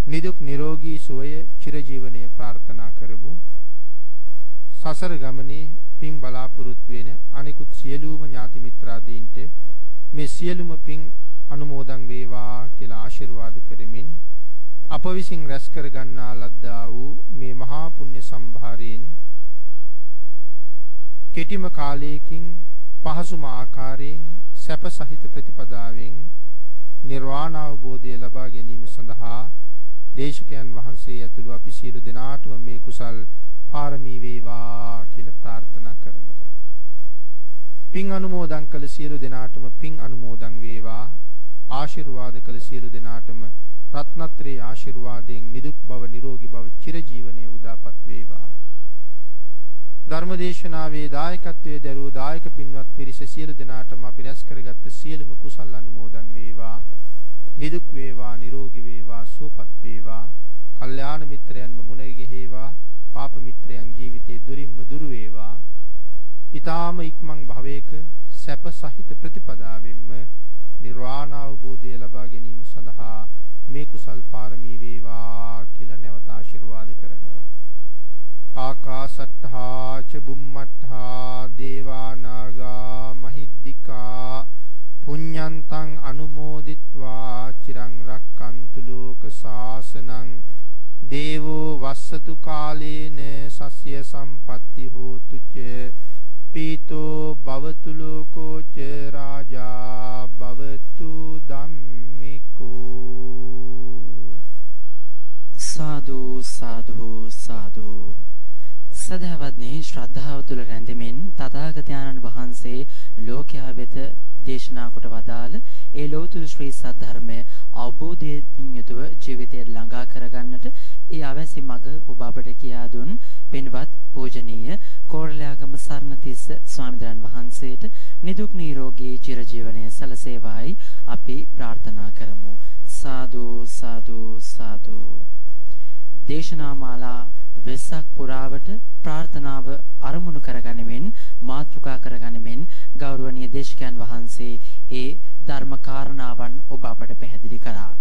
නිදුක් නිරෝගී සුවය චිරජීවනයේ ප්‍රාර්ථනා කරමු. සසර ගමනේ පින් බලාපොරොත්තු වෙන අනිකුත් සියලුම ඥාති මිත්‍රාදීන්ට මේ සියලුම පින් අනුමෝදන් වේවා කියලා ආශිර්වාද කරමින් අප විසින් රැස් කර ගන්නා ලද්දා වූ මේ මහා පුණ්‍ය සම්භාරයෙන් කෙටිම කාලයකින් පහසුම ආකාරයෙන් සැප සහිත ප්‍රතිපදාවෙන් නිර්වාණ අවබෝධය ලබා ගැනීම සඳහා දේශකයන් වහන්සේ ඇතුළු අපි සියලු දෙනාටම මේ කුසල් පාරමී වේවා කියලා ප්‍රාර්ථනා කරනවා. පින් අනුමෝදන් කළ සියලු දෙනාටම පින් අනුමෝදන් වේවා. ආශිර්වාද කළ සියලු දෙනාටම රත්නත්‍රේ ආශිර්වාදයෙන් නිදුක් බව නිරෝගී බව චිරජීවනයේ උදාපත් වේවා. ධර්මදේශනාවේ දායකත්වයේ දරූ දායක පින්වත් පිරිස සියලු දෙනාටම අපි රැස් කරගත්ත සියලුම කුසල් අනුමෝදන් වේවා. නිදුක් වේවා නිරෝගී වේවා සුවපත් වේවා. කල්යාණ මිත්‍රයන්ම මුණ ගැහිවා. පාප මිත්‍රයන් ජීවිතේ දුරින්ම දුරු වේවා. ඊ타ම ඉක්මන් භවයක සැප සහිත ප්‍රතිපදාවෙන්ම නිර්වාණ අවබෝධය ලබා ගැනීම සඳහා මේ කුසල් පාරමී වේවා කියලා නැවත ආශිර්වාද කරනවා. ආකාසට්ඨා ච බුම්මට්ඨා දේවා නාග මහිද්దికා පුඤ්ඤන්තං අනුමෝදිත්වා චිරං රක්칸තු ලෝක සාසනං දේවෝ වස්සතු කාලේන සස්්‍ය සම්පatti හෝතු ච පීතෝ භවතු ලෝකෝ ච රාජා භවතු ධම්මිකෝ සාදු සාදු සාදු. සදහවත්නි ශ්‍රද්ධාව තුළ රැඳෙමින් තථාගතයන්න් වහන්සේ ලෝකයා වෙත දේශනා කොට වදාළ ඒ ලෝතුරු ශ්‍රී සද්ධර්මය අවබෝධයෙන් යුතුව ජීවිතය ළඟා කරගන්නට ඒ අවැසි මඟ ඔබ අපට කියා දුන් පින්වත් පූජනීය කෝරළයාගම සරණතිස්ස ස්වාමීන් වහන්සේට නිදුක් නිරෝගී චිරජීවනයේ සලසේවායි අපි ප්‍රාර්ථනා කරමු. සාදු සාදු සාදු. දේශනා මාලා වෙස්සක් පුරාවට ප්‍රාර්ථනාව අරමුණු කරගනිමින් මාතෘකා කරගනිමින් ගෞරවනීය දේශකයන් වහන්සේ ඒ ධර්ම කාරණාවන් ඔබ අපට පැහැදිලි කරා.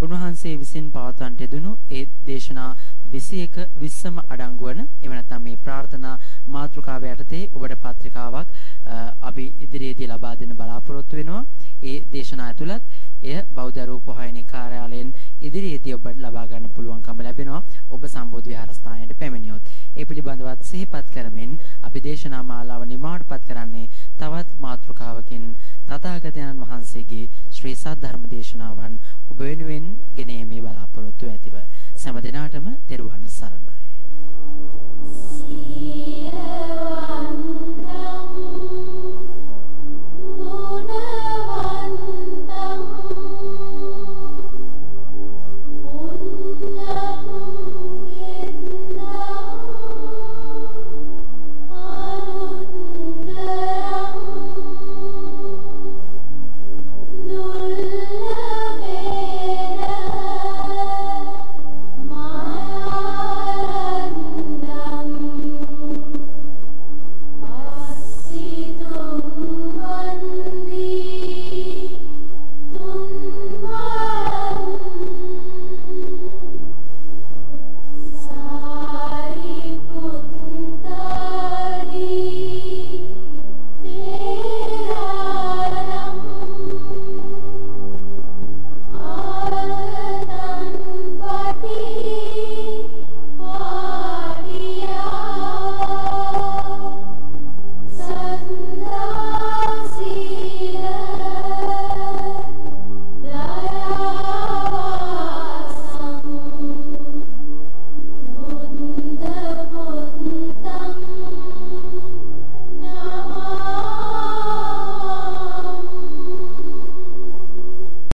උන්වහන්සේ විසින් පවත්වන්නට යෙදුණු ඒ දේශනා 21 20ම අඩංගු වන එව නැත්නම් මේ ප්‍රාර්ථනා මාතෘකාව යටතේ ඔබට පත්‍රිකාවක් අපි ඉදිරියේදී ලබා දෙන්න බලාපොරොත්තු වෙනවා. ඒ දේශනා ඇතුළත් එය බෞද්ධ රූපවාහිනී කාර්යාලයෙන් ඉදිරියේදී ඔබට ලබා ගන්න පුළුවන්කම ලැබෙනවා. ඔබ සම්බෝධි විහාරස්ථානයට පැමිණියොත්. ඒ පිළිබඳවත් සිහිපත් කරමින් අපි දේශනා මාලාව නිමාවටපත් කරන්නේ තවත් මාතෘකාවකින් තථාගතයන් වහන්සේගේ ශ්‍රී සද්ධර්ම දේශනාවන් ඔබ වෙනුවෙන් ගෙනීමේ බලාපොරොත්තු ඇතිව සෑම දිනාටම තෙරුවන් සරණයි